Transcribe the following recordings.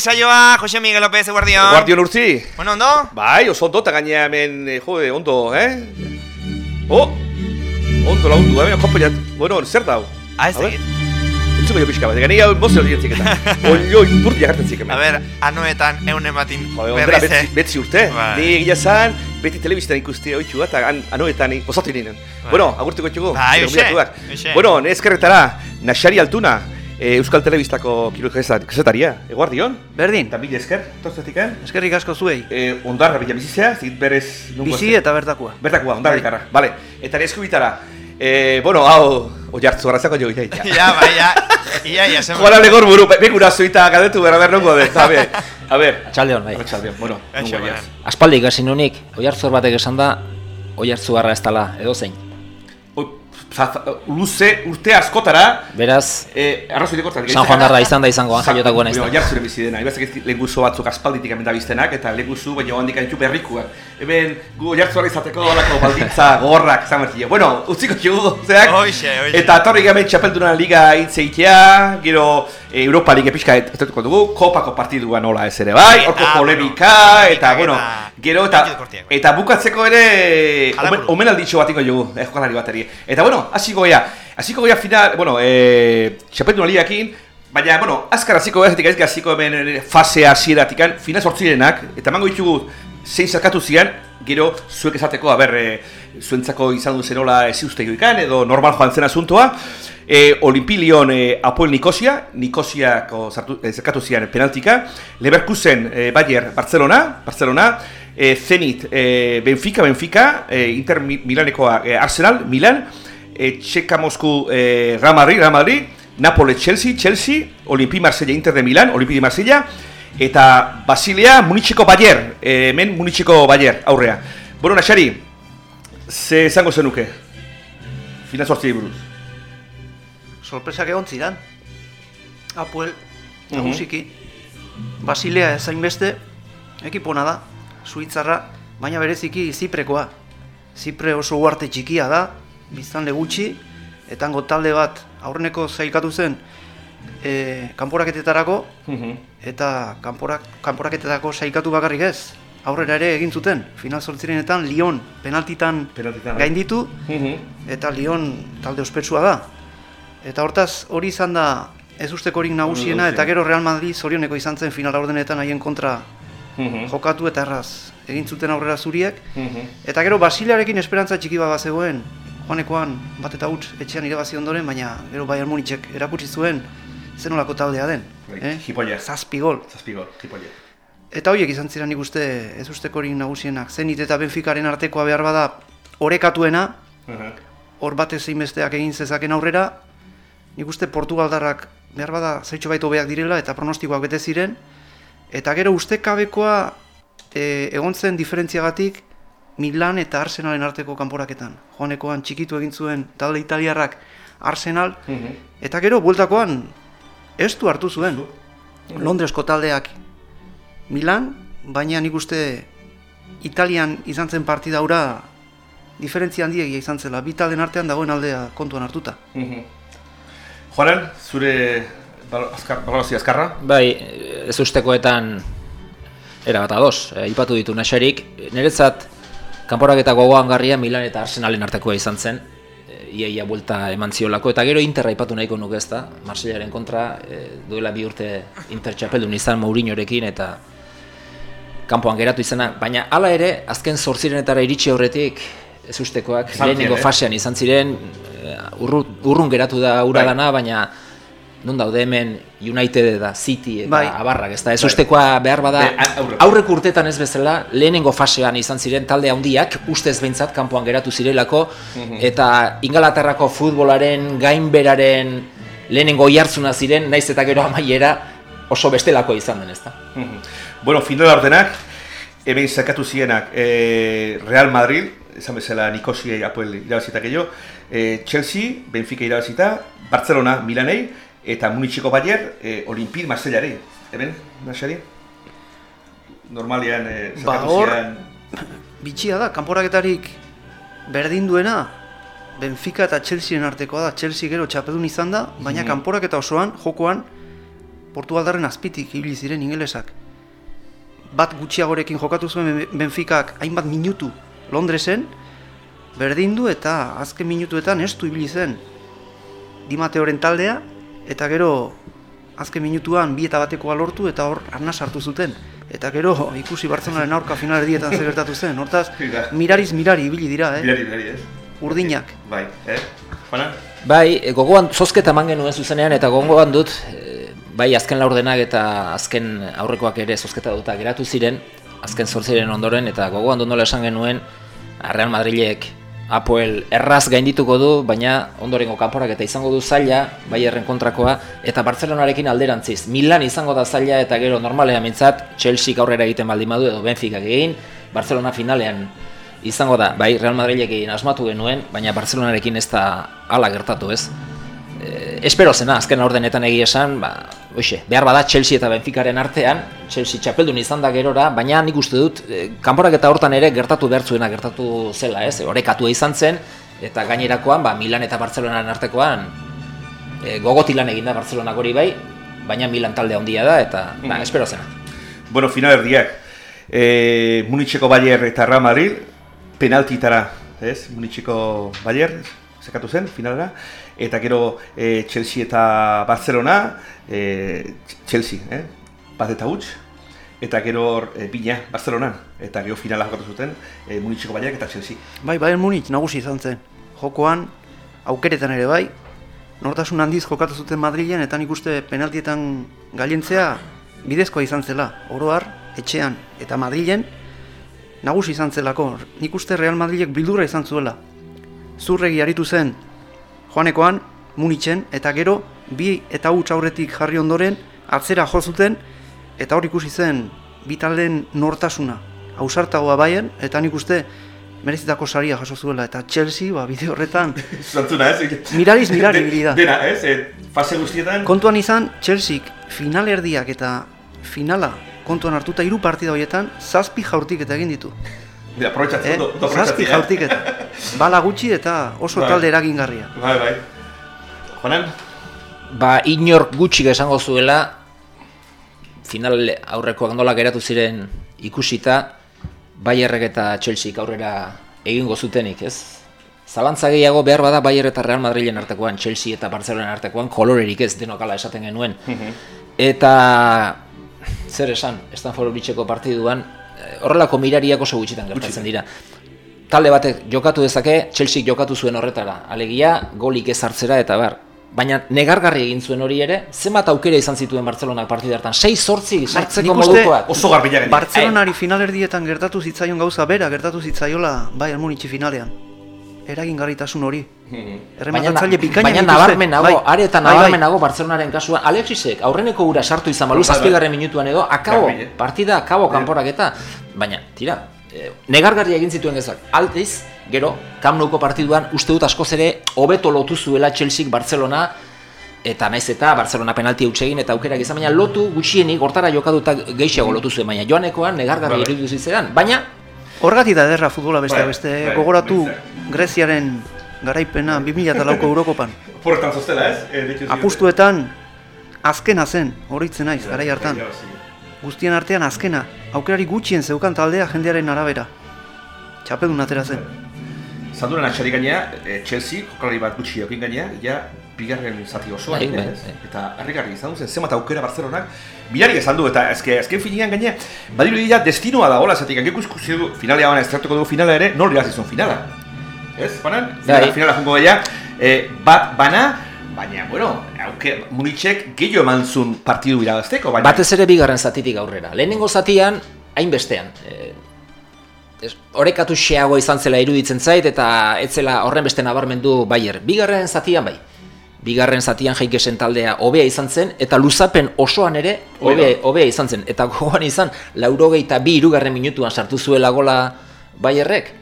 Saioa, Jose Miguel López, eguardion. Guardion urtzi. Bueno, ondo? Bai, oso ondo, eta gainea hemen, eh, jode, ondo, eh? Oh! Ondo lagundu, eh? Kompaiat. Bueno, zer dau? Ah, ez egin. Entzuko jo pixka bat, egin hau mozio hori entzik eta. Oio, inburti agartzen zik hemen. A ber, anoetan eun ematin Jode, ondera berriz, betzi, eh? betzi urte. Bai. Ni egia zan, beti telebistan ikuste oitxua, eta an, anoetan osatu ninen. Bueno, agurtuko etxugu. Bai, gonbidatuak. hoxe. Bueno, nezkerretara, Naxari Altuna, eh, Euskal Telebistako kiro kezetaria. Eguardion? Berdin, Eta mila esker, tortzetik, eh? eskerrik asko zuei. Eh, ondarra bila bizizea, zit berez... Bizi eta bertakoa. Bertakoa, ondarra ikarra. Vale, eta nesku bitara. Eh, bueno, hau, oi hartzu garrazako jo ita ita. Ja, bai, ja. Ia, ia, zen. Joala legor buru, begura zuita gadetu bera ber nongo dut, a ber. A ber. Txaldeon, bai. Arratsaldeon, bueno, nungo bai. Aspaldi ikasi nunik, oi batek esan da, oi hartzugarra ez dala, edo zein. Oi, za- za- luze, urte askotara, Beraz, eh, arrazoi dekortan. San Juan darra izan da izango, anjaiotakoa naiz. Bueno, jartzure bizi dena, ibazak ez lehenguzo batzuk aspalditik hemen da biztenak, eta lehenguzo, baina handik antxu berrikuak. Hemen, gu jartzuara izateko olako baldintza, gorrak, zan bertia. Bueno, utziko txugu, zeak. Hoxe, hoxe. Eta torri gamen txapelduna liga hitz eitea, gero eh, Europa Liga pixka estutuko dugu, kopako partidua nola ez ere bai, horko Ah, polemika, eta, bueno, gero, eta, bai. eta bukatzeko ere, omen, omenalditxo batiko dugu, eh, jokalari bateri. Eta, bueno, hasiko goia, hasiko goia final, bueno, eh, txapelduna ligakin, Baina, bueno, azkar hasiko ez, ez hasiko hemen eh, fase hasieratik final sortzirenak, eta emango ditugu zein zerkatu zian, gero zuek esateko, aber, e, zuentzako izan du zenola ez uste joikan, edo normal joan zen asuntoa. E, Olimpilion e, Apoel Nikosia, Nikosiako zerkatu zian penaltika. Leverkusen e, Bayer Barcelona, Barcelona. E, Zenit e, Benfica, Benfica, e, Inter Mi- Milanekoa e, Arsenal, Milan. E, Txeka Mosku e, Real Madrid, Real Madrid. Napoli, Chelsea, Chelsea, Olimpi Marsella, Inter de Milan, Olimpi de Marsella, eta Basilea, Munitzeko Bayer, eh, hemen Munitzeko Bayer, aurrea. Bueno, Naxari, ze esango zenuke? Final sortzi buruz. Sorpresak egon zidan. Apuel, nagusiki. Basilea ezain beste, ekipona da, Suitzarra, baina bereziki Ziprekoa. Zipre oso uarte txikia da, biztanle gutxi, eta hango talde bat aurreneko zailkatu zen e, kanporaketetarako, eta kanporak, kanporaketetako saikatu bakarrik ez. Aurrera ere egin zuten, final zortzirenetan Lyon penaltitan Penaltitan, gainditu, eta Lyon talde ospetsua da. Eta hortaz hori izan da ez ustekorik nagusiena eta gero Real Madrid zorioneko izan zen final aurdenetan haien kontra jokatu eta erraz. Egin zuten aurrera zuriek. Eta gero Basilearekin esperantza txiki bat bazegoen, joanekoan bat eta huts etxean irabazi ondoren, baina gero Bayern Munichek erakutsi zuen zenolako taldea den. Bai, jipoia. Zazpi gol. Zazpigo, tipoia. Eta horiek izan ziren nik uste ez ustekorik nagusienak. Zenit eta Benficaren artekoa behar bada orekatuena, hor batez zein besteak egin zezaken aurrera, nik uste Portugaldarrak behar bada zeitxo baito beak direla eta pronostikoak bete ziren, eta gero ustekabekoa e, egon zen diferentziagatik Milan eta Arsenalen arteko kanporaketan. Joanekoan txikitu egin zuen talde italiarrak Arsenal, eta gero bueltakoan ez du hartu zuen. Londresko taldeak Milan, baina nik uste Italian izan zen partida hura diferentzia handiegia izan zela, bi taldeen artean dagoen aldea kontuan hartuta. Joanen, zure balo- azkar, balorazio azkarra? bai, ez ustekoetan era bat ados, e, ipatu ditu nasarik, niretzat kanporaketa gogoan garria Milan eta Arsenalen artekoa izan zen, e, iaia buelta eman ziolako, eta gero Inter aipatu nahiko nuke ez da, Marseillaren kontra, e, duela bi urte Inter txapeldun izan Mourinhorekin, eta kanpoan geratu izena, baina hala ere, azken zortzirenetara iritsi aurretik, ez ustekoak, lehenengo eh? fasean izan ziren, e, urru, urrun geratu da ura Bai. dana, baina non daude hemen United eta City eta Bai. abarrak, ez da, ez Bai. ustekoa behar bada, Be- a- aurreko. aurreko urtetan ez bezala, lehenengo fasean izan ziren talde handiak, ustez behintzat kanpoan geratu zirelako, eta Ingalaterrako futbolaren gainberaren lehenengo oihartzuna ziren, naiz eta gero amaiera oso bestelako izan den, ezta? Mhm. Bueno, finala ordenak, hemen zakatu zienak eh, Real Madrid, esan bezala Nikosia Apoel irabazita gehiago, eh, Chelsea, Benfica irabazita, Barcelona, Milanei, eta Munitzeko Bayer, eh, Olimpid Marseillari. Hemen, Marseillari? Normalian eh, Ba, hor- ziren... Bitxia da, kanporaketarik berdin duena, Benfica eta Chelsearen artekoa da. Chelsea gero txapeldun izan da, baina kanporaketa osoan, jokoan, Portugaldarren azpitik ibili ziren ingelesak. Bat gutxiagorekin jokatu zuen Ben- Benficak hainbat minutu Londresen, berdin du eta azken minutuetan estu ibili zen Di Mateoren taldea, eta gero azken minutuan bi eta batekoa lortu eta hor arna sartu zuten. Eta gero ikusi Bartzelonaren aurka final erdietan zer gertatu zen. Hortaz, Mira. mirariz mirari ibili dira, eh? Bilari, bilari, ez? Urdinak. Bai, eh? Juana? Bai, e, gogoan zozketa eman genuen zuzenean eta gogoan dut e, bai azken laurdenak eta azken aurrekoak ere zozketa duta geratu ziren azken zortziren ondoren eta gogoan dut nola esan genuen Real Madrilek Apoel erraz gaindituko du, baina ondorengo kanporak eta izango du zaila, Bayerren kontrakoa, eta Bartzelonarekin alderantziz. Milan izango da zaila eta gero normalean mintzat, Chelsea aurrera egiten baldin badu edo Benfica egin, Barcelona finalean izango da, bai Real Madrilekin asmatu genuen, baina Barcelonarekin ez da hala gertatu ez. E, espero zena, azken ordenetan egia esan, ba, oixe, behar bada Chelsea eta Benficaren artean, Chelsea txapeldun izan da gerora, baina nik uste dut, e, kanporak eta hortan ere gertatu behar zuena gertatu zela ez, orekatua izan zen, eta gainerakoan, ba, Milan eta Barcelonaren artekoan, e, gogotilan egin da Barcelonak hori bai, baina Milan talde handia da, eta ba, espero zena. Bueno, final erdiak. E, Munitzeko Bayer eta Real Madrid, penaltitara, ez? Munitzeko Bayer, sekatu zen, finalera. Eta gero e, Chelsea eta Barcelona, e, Chelsea, eh? bat eta huts. Eta gero hor, e, bina, Barcelonan. Eta gero finala jokatu zuten, e, Munitzeko Bayer eta Chelsea. Bai, Bayern Munich nagusi izan zen. Jokoan, aukeretan ere bai, nortasun handiz jokatu zuten Madrilen, eta nik uste penaltietan gailentzea bidezkoa izan zela. Oroar, etxean eta Madrilen, nagusi izan zelako. Nik uste Real Madrilek bildurra izan zuela. Zurregi aritu zen joanekoan, Munitzen, eta gero, bi eta huts aurretik jarri ondoren, atzera jo zuten, eta hor ikusi zen, bi taldeen nortasuna. Ausartagoa Bayern, eta nik uste, merezitako saria jaso zuela, eta Chelsea, ba, bide horretan, Zantzuna, ez? Mirariz mirari ibili da. Dena, ez? E, fase guztietan... kontuan izan, Chelsea final erdiak eta finala kontuan hartuta hiru partida horietan, zazpi jaurtik eta egin ditu. Aprobetsatzen, Eh? do, do Zazpi eh? jaurtik eta. Bala gutxi eta oso Bai. talde eragingarria. Bai, bai. Juanan? Ba, inork gutxik esango zuela, final aurrekoak nola geratu ziren ikusita, Bayerrek eta Chelsea aurrera egingo zutenik, ez? Zalantza gehiago behar bada Bayer eta Real Madrilen artekoan, Chelsea eta Barcelona artekoan, kolorerik ez denokala esaten genuen. Eta zer esan, Stanford Bridgeko partiduan, horrelako mirariak oso gutxitan gertatzen dira. Talde batek jokatu dezake, Chelsea jokatu zuen horretara, alegia golik ez hartzera eta bar. Baina negargarri egin zuen hori ere, zenbat aukera izan zituen Barcelonak partidu hartan, 6-8 sartzeko nik uste modukoak. Oso garbiak gainera. Bartzelonari finalerdietan gertatu zitzaion gauza bera, gertatu zitzaiola Bayern Munich finalean. Eragingarritasun hori. Baina, Errematatzaile bikainak baina dituzte. nabarmenago, Bai, are eta bai, bai. nabarmenago Barcelonaren kasuan, Alexisek aurreneko ura sartu izan balu Bai, zazpigarren minutuan edo, akabo, eh? partida akabo kanporaketa, baina, tira, eh, negargarri egin zituen gezak, altiz, gero, Camp Nou-ko partiduan uste dut askoz ere hobeto lotu zuela Chelsea Barcelona, eta naiz eta Barcelona penalti huts egin eta aukerak izan, baina lotu gutxienik hortara jokatuta gehiago lotu zuen, baina joanekoan negargarri iruditu zitzaidan, baina Horgatik da ederra futbola beste Bai, beste bai, gogoratu bai. Greziaren garaipena 2004ko Eurokopan. Porretan zoztela, ez? E, zioten. Apustuetan azkena zen, horitzen naiz, garai hartan. Guztien artean azkena, aukerari gutxien zeukan taldea jendearen arabera. txapeldun atera zen. Zanduren atxari gainea, e, Chelsea, jokalari bat gutxi jokin gainea, ja, bigarren zati osoa, Bai, bai, bai. Eta harrigarri izan zen, zenbat aukera Barcelonak, bilari esan du, eta ezke, azken finean gainea, badiru ja destinoa da, hola, zatik, hankeko ikusi du, finalea bana, estratuko dugu finala ere, nol irabazizun finala. Ez, banan? Bai. finala jungo gaia, e, bat bana, baina, bueno, auke, Munitzek gehiago eman zuen partidu irabazteko, baina... Batez ere bigarren zatitik aurrera. Lehenengo zatian, hainbestean. E, ez, orekatu xeago izan zela iruditzen zait eta ez zela horren beste nabarmendu Bayer. Bigarren zatian bai. Bigarren zatian jaikesen taldea hobea izan zen eta luzapen osoan ere hobea izan zen. Eta gogoan izan, laurogeita bi irugarren minutuan sartu zuela gola Bayerrek.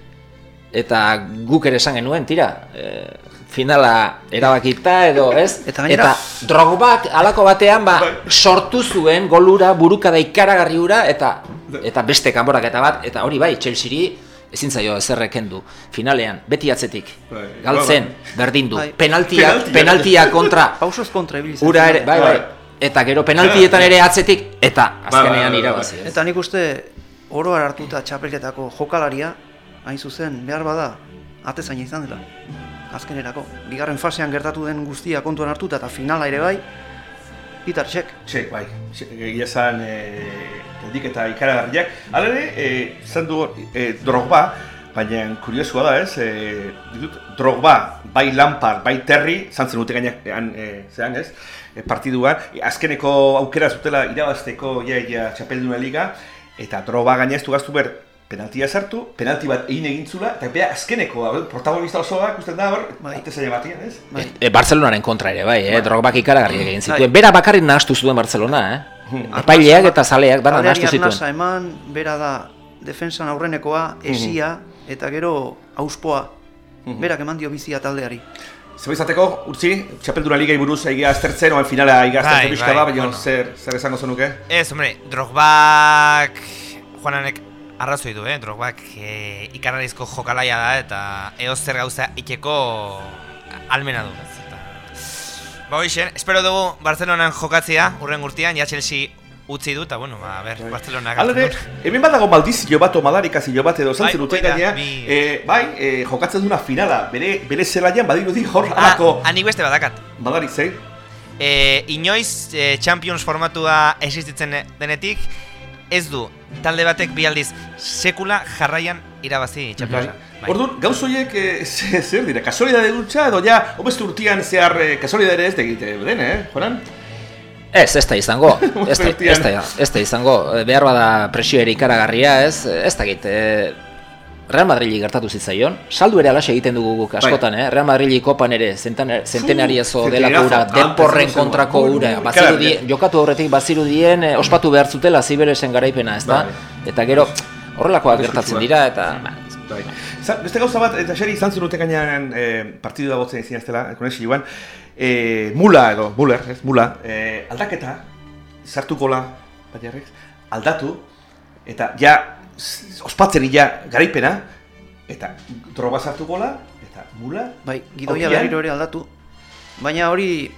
Eta guk ere esan genuen, tira, e, finala erabakita edo ez? Eta gainera- eta Drogbak halako batean ba, sortu zuen golura burukada ikaragarri hura eta eta beste kanborak eta bat eta hori bai Chelseari ezin zaio ezerrek kendu finalean beti atzetik Bai. galtzen Bai. penaltia Penaltia. penaltia kontra Pausoz kontra ibili zen. ura ere bai bai Bai. eta gero penaltietan ere atzetik eta Bai, bai, azkenean bai, irabazi bai. Eta nik uste oroar hartuta txapelketako jokalaria, hain zuzen, behar bada, atezaina izan dela. Azkenerako. Bigarren fasean gertatu den guztia kontuan hartuta eta finala ere bai, Peter Cech. Txek, bai, egia zan e, eta ikaragarriak. Hala ere, e, zan du e, Drogba, baina kuriosua da ez, e, ditut, Drogba, bai Lampard, bai Terry, zantzen dute gainak, e, zean ez, e, partiduan, azkeneko aukera zutela irabazteko ja, ja, txapelduna liga, eta Drogba gaineztu gaztu ber, penaltia sartu, penalti bat egin egin zula, eta bea azkeneko, protagonista osoa, ikusten da, hor, Bai. ate zaila batian, ez? Bai. E, Barcelonaren kontra ere bai, eh? Bai. Drogbak ikaragarriak egin zituen. Bai. Bera bakarrik nahastu zuen Barcelona, eh? Epaileak eta zaleak Taldeari nahastu arnasa zituen. eman, bera da defensan aurrenekoa, esia, eta gero auspoa. Berak eman dio bizia taldeari. Zer izateko, urtzi, txapelduna ligai buruz egia aztertzen, oen finala egia aztertzen Bai, pixka bai, da, baina bueno. zer, zer esango zenuke? Ez, hombre, Drogbak... Juananek arrazoi du, eh? Drogbak e, ikarrarizko jokalaia da eta eoz zer gauza ikeko almena du. Eta... Ba hoixen, espero dugu Barcelonan jokatzea, urren gurtian, ja Chelsea utzi du, eta bueno, ba, a ber, Barcelona Hala ere, hemen badago maldizio bat o madarikazio bat edo zantzen Bai, dute gainea, bi- eh, bai, eh, jokatzen duna finala, bere, bere zelaian badirudi hor Ah, halako anik beste badakat. madarik zein. E, inoiz e, Champions formatua existitzen denetik, ez du talde batek bi aldiz sekula jarraian irabazi Champions. Bai. Orduan, gauz horiek eh, ze- zer dira, kasualidade dutxa edo ja, hobestu urtian zehar eh, kasualidade ez egite den, eh, Joran? Ez, ez da izango, ez da, Urtean. ez da, ez da izango, E, behar bada presio ere ikaragarria, ez, ez da git, e, Real Madrili gertatu zitzaion, saldu ere alaxe egiten dugu guk askotan, eh? Real Madrili kopan ere zenten- zentenariazo delako ura, denporren kontrako ura, Ui, baziru ikaragarria. die, jokatu horretik bazirudien eh, ospatu behar zutela Zibelesen garaipena, ez da? Bai. Eta gero, horrelakoak gertatzen dira, eta... ba, Bai. Beste gauza bat, eta xeri izan zenute gainean e, partidu da botzen izin eztela, konexi joan, e, mula edo, muller, ez, mula, e, aldaketa, sartu gola, batiarrek, aldatu, eta ja, ospatzen ja garaipena, eta droga sartu gola, eta mula, Bai, gidoia berriro ere aldatu. Baina hori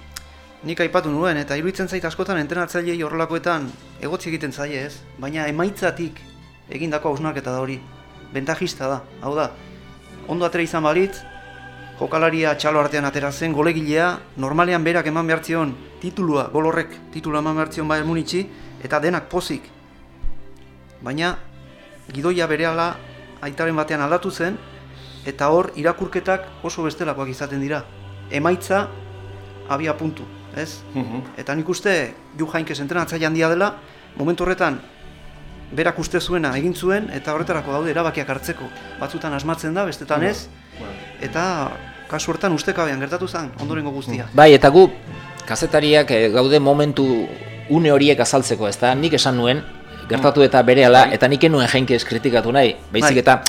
nik aipatu nuen, eta iruditzen zait askotan entrenatzailei horrelakoetan egotzi egiten zaie ez. Baina emaitzatik egindako hausnarketa da hori. Bentajista da, hau da. Ondo atera izan balitz, jokalaria txalo artean atera zen, golegilea, normalean berak eman behar zion titulua, gol horrek titulua eman behar zion Bayern Munitzi, eta denak pozik. Baina, gidoia berehala aitaren batean aldatu zen, eta hor irakurketak oso bestelakoak izaten dira. Emaitza abia puntu, ez? Eta nik uste Ju Hainkes entrenatzaile handia dela, momentu horretan berak uste zuena egin zuen eta horretarako daude erabakiak hartzeko. Batzutan asmatzen da, bestetan ez, eta kasu hortan ustekabean gertatu zen ondorengo guztia. Bai, eta gu kazetariak eh, gaude momentu une horiek azaltzeko, ez da? Nik esan nuen, gertatu eta berehala, eta nik enuen jainkez kritikatu nahi, baizik Bai. eta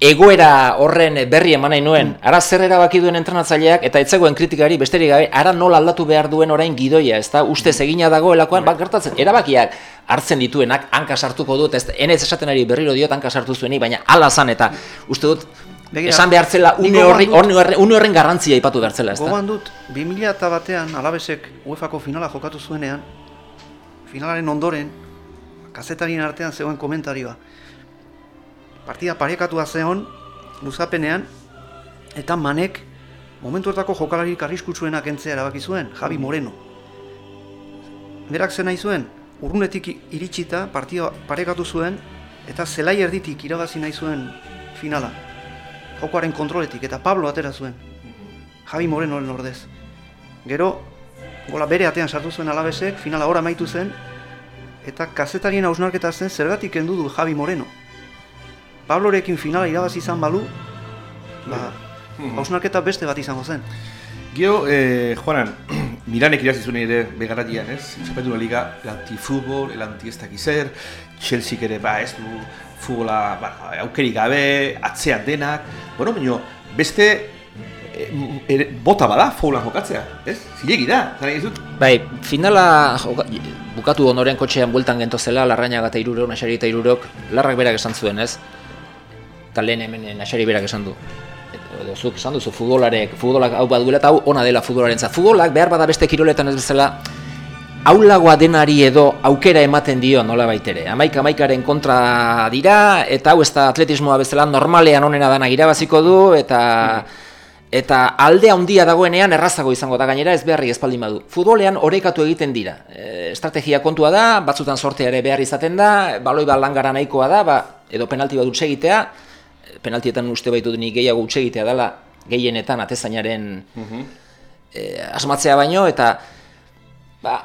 egoera horren berri eman nahi nuen, ara zer erabaki duen entrenatzaileak, eta etzegoen kritikari besterik gabe, ara nola aldatu behar duen orain gidoia, ez da? Ustez egina dagoelakoan, bat gertatzen, erabakiak hartzen dituenak, hanka sartuko dut, ez enez esaten ari berriro diot hanka sartu zuenik, baina ala zan, eta uste dut, Begira, esan behar zela nik une horri, une horren, une horren garrantzia aipatu behar zela, ez da? Gogoan dut, 2000 eta batean alabesek UEFako finala jokatu zuenean, finalaren ondoren, kazetarien artean zegoen komentarioa. Partida parekatua zeon, luzapenean, eta manek momentu hortako jokalarik arriskutsuenak entzea erabaki zuen, Javi Moreno. Berak zen nahi zuen, urrunetik iritsita partida parekatu zuen, eta zelai erditik irabazi nahi zuen finala. Jokoaren kontroletik, eta Pablo atera zuen. Javi Morenoren ordez. Gero, gola bere atean sartu zuen alabesek, finala ora amaitu zen, eta kazetarien hausnarketa zen zergatik kendu du Javi Moreno. Pablorekin finala irabazi izan balu, ba, hausnarketa beste bat izango zen. Gio, eh, Juanan, Miranek irazi zuen ere begarratian, ez? Txapelduna Liga, el antifutbol, el anti ez dakiz zer, Chelsea ere, ba, ez du futbola, ba, aukerik gabe, atzean denak, bueno, baina, beste, eh, ere, bota bada futbolan jokatzea, ez? Zilegi da, zara dizut? Bai, finala joka, bukatu ondoren kotxean bueltan gentozela, larrainaga eta irurok, nasari eta irurok, larrak berak esan zuen, ez? Eta lehen hemen nasari berak esan du. Edo zuk esan duzu futbolarek, futbolak hau baduela eta hau ona dela futbolaren Futbolak behar bada beste kiroletan ez bezala, aulagoa denari edo aukera ematen dio nola baitere. Amaik amaikaren kontra dira, eta hau ez da atletismoa bezala normalean onena dana irabaziko du, eta eta alde handia dagoenean errazago izango da gainera ez beharri espaldin badu. Futbolean orekatu egiten dira. E, estrategia kontua da, batzutan sortea ere behar izaten da, baloi bat langara nahikoa da, ba, edo penalti bat utxe egitea, penaltietan uste baitu nik gehiago utxe egitea dela, gehienetan atezainaren e, asmatzea baino, eta ba,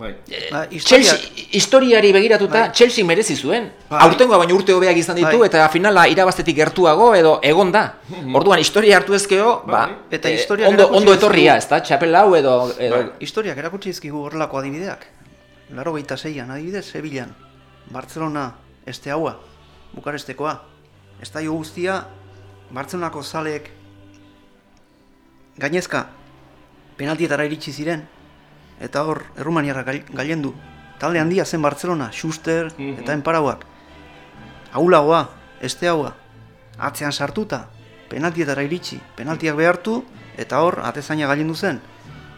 Bai. Ba, historia, Chelsea, historiari begiratuta, Chelsea merezi zuen. Bai. Aurtengoa baino urte hobeak izan ditu, Bai. eta finala irabaztetik gertuago edo egon da. Orduan, historia hartu ezkeo, ba, Bai. Eta eh, ondo, erakutsi ondo dizkigu- etorria, ez da, txapel hau edo... edo Bai. historiak erakutsi dizkigu horrelako adibideak. Laro gehieta zeian, adibidez, Sevillan, Barcelona, este haua, Bukarestekoa. Estaio guztia, Bartzelonako zaleek gainezka penaltietara iritsi ziren, eta hor, Errumaniarra gailendu. Talde handia zen Barcelona, Schuster eta Enparauak. Aulagoa, este haua, atzean sartuta, penaltietara iritsi, penaltiak behartu, eta hor, atezaina gailendu zen.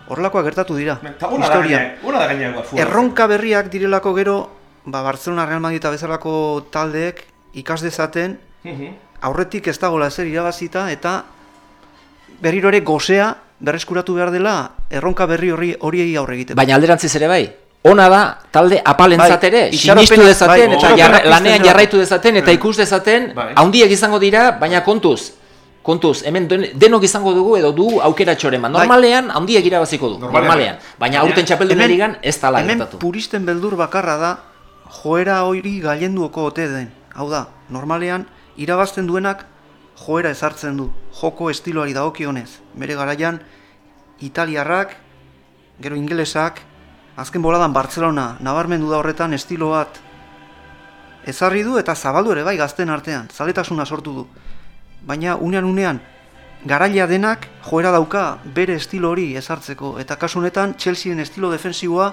Horrelakoak gertatu dira, da da futbola. Erronka berriak direlako gero, ba, Barcelona Real Madrid eta bezalako taldeek ikas dezaten Mhm. aurretik ez dagoela zer irabazita eta berriro ere gozea berreskuratu behar dela erronka berri horri horiei aurre egiteko. Baina alderantziz ere bai. Ona da, talde apalentzat Bai, ere, itxaropena- sinistu dezaten, bai, eta jarra, lanean jarraitu dezaten, eta ikus dezaten, Bai. haundiek izango dira, baina kontuz. Kontuz, hemen den- denok izango dugu edo du aukera txorema. Bai. Normalean, haundiek irabaziko du, Normalean, normalean. bai. Baina aurten txapeldun Hemen- ligan ez tala Hemen gertatu. puristen beldur bakarra da joera hori gailenduoko ote den. Hau da, normalean irabazten duenak joera ezartzen du, joko estiloari dagokionez. Bere garaian italiarrak, gero ingelesak, azken boladan Barcelona nabarmendu da horretan estilo bat ezarri du eta zabaldu ere bai gazten artean, zaletasuna sortu du. Baina unean unean garaia denak joera dauka bere estilo hori ezartzeko eta kasu honetan Chelsearen estilo defensiboa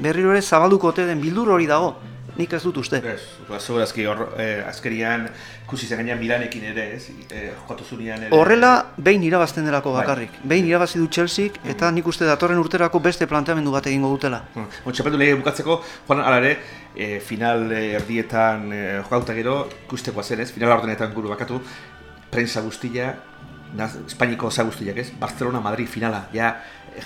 berriro ere zabalduko ote den bildur hori dago. Nik ez dut uste. Ez, ba, segurazki hor, eh, azkerian, ikusi zen gainean Milanekin ere, ez, eh, jokatu zunean ere. Horrela behin irabazten delako Bai. bakarrik. Behin irabazi du Chelsea eta nik uste datorren urterako beste planteamendu bat egingo dutela. Hmm. Txapeldu lege bukatzeko, Juan, ala ere, eh, final eh, erdietan eh, jokatuta gero, ikustekoa zen ez, final ordenetan guru bakatu, prensa guztia, Espainiko za guztiak ez, Barcelona, Madrid finala, ja,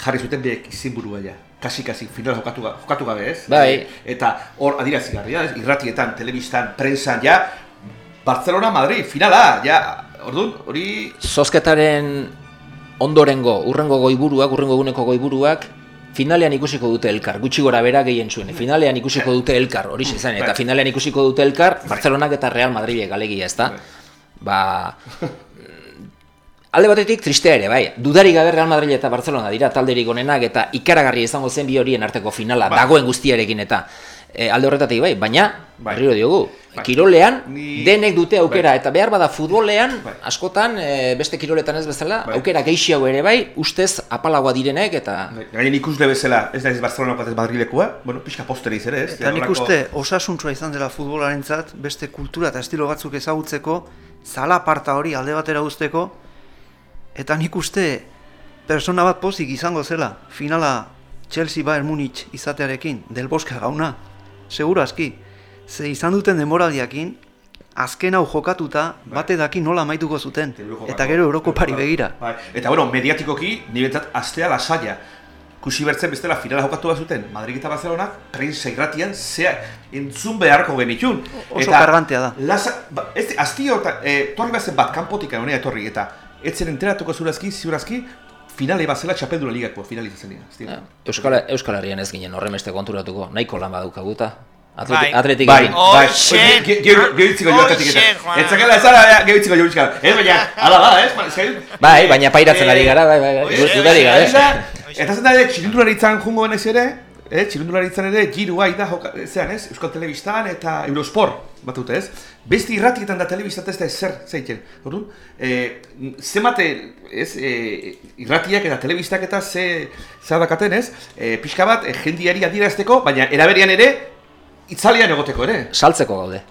jarri zuten biek izinburua ja. Kasi, kasi, final jokatu, jokatu gabe ez. Bai. Eta hor adirazigarria, ez, irratietan, telebistan, prensan, ja, Barcelona, Madrid, finala, ja, orduan, hori... Zozketaren ondorengo, urrengo goiburuak, urrengo eguneko goiburuak, finalean ikusiko dute elkar, gutxi gora bera gehien zuen, finalean ikusiko dute elkar, hori zen, eta Bai. finalean ikusiko dute elkar, Barcelonak eta Real Madridek alegia, ezta? Ba, alde batetik tristea ere, bai, dudarik gabe Real Madrid eta Barcelona dira talderik onenak eta ikaragarri izango zen bi horien arteko finala, Bai. dagoen guztiarekin eta e, alde horretatik bai, baina, Bai. berriro diogu, Bai. kirolean Ni- denek dute aukera, Bai. eta behar bada futbolean, Bai. askotan, e, beste kiroletan ez bezala, Bai. aukera gehiago ere bai, ustez apalagoa direnek eta... Gainen ikusle bezala, ez da ez Barcelona ez Madrilekua, bueno, pixka posteriz ere, ez? Eta nik uste osasuntsua izan dela futbolarentzat beste kultura eta estilo batzuk ezagutzeko, zala parta hori alde batera uzteko, eta nik uste persona bat pozik izango zela finala Chelsea Bayern Munich izatearekin, del Bosque gauna, seguru aski. Ze izan duten demoraldiakin, azken hau jokatuta, bate daki nola amaituko zuten. Eta gero Eurokopari begira. Bai. Eta bueno, mediatikoki, niretzat astea lasaia. Kusi bertzen bestela finala jokatu bat zuten, Madrid eta Barcelona, prensa irratian, zea entzun beharko genitxun. Oso kargantea da. Lasa, ba, ez, astio, eta, e, torri bat zen bat, kanpotik honea etorri, eta etzen enteratuko zurazki, ziurazki, finale bat zela txapeldura ligako, finalizatzen dira. Ja, Euskal, Euskal Herrian ez ginen horremeste konturatuko, nahiko lan badaukaguta. Bai. Atletik, atletik Bai, egin. bai, Oixen! Ge- ge- gehitziko joatetik Oixen, eta. Ez zakela ez ara, gehitziko joatetik Ez baina, ala da, ez? Ba, ez Bai, baina pairatzen Eh, ari gara, bai, bai, bai, gudari gara, Eta, eh? eta zen da ere, txirindularitzan jungo benez ere, eh, txirindularitzan ere, girua da zean ez, Euskal Telebistan eta Eurosport, batute ez. Beste irratietan da telebistat ez da ezer zeiten, orduan, eh, zemate, ez, eh, irratiak eta telebistak eta ze, ze dakaten ez, eh, pixka bat, eh, jendiari adierazteko, baina eraberian ere, itzalian egoteko ere. Saltzeko gaude.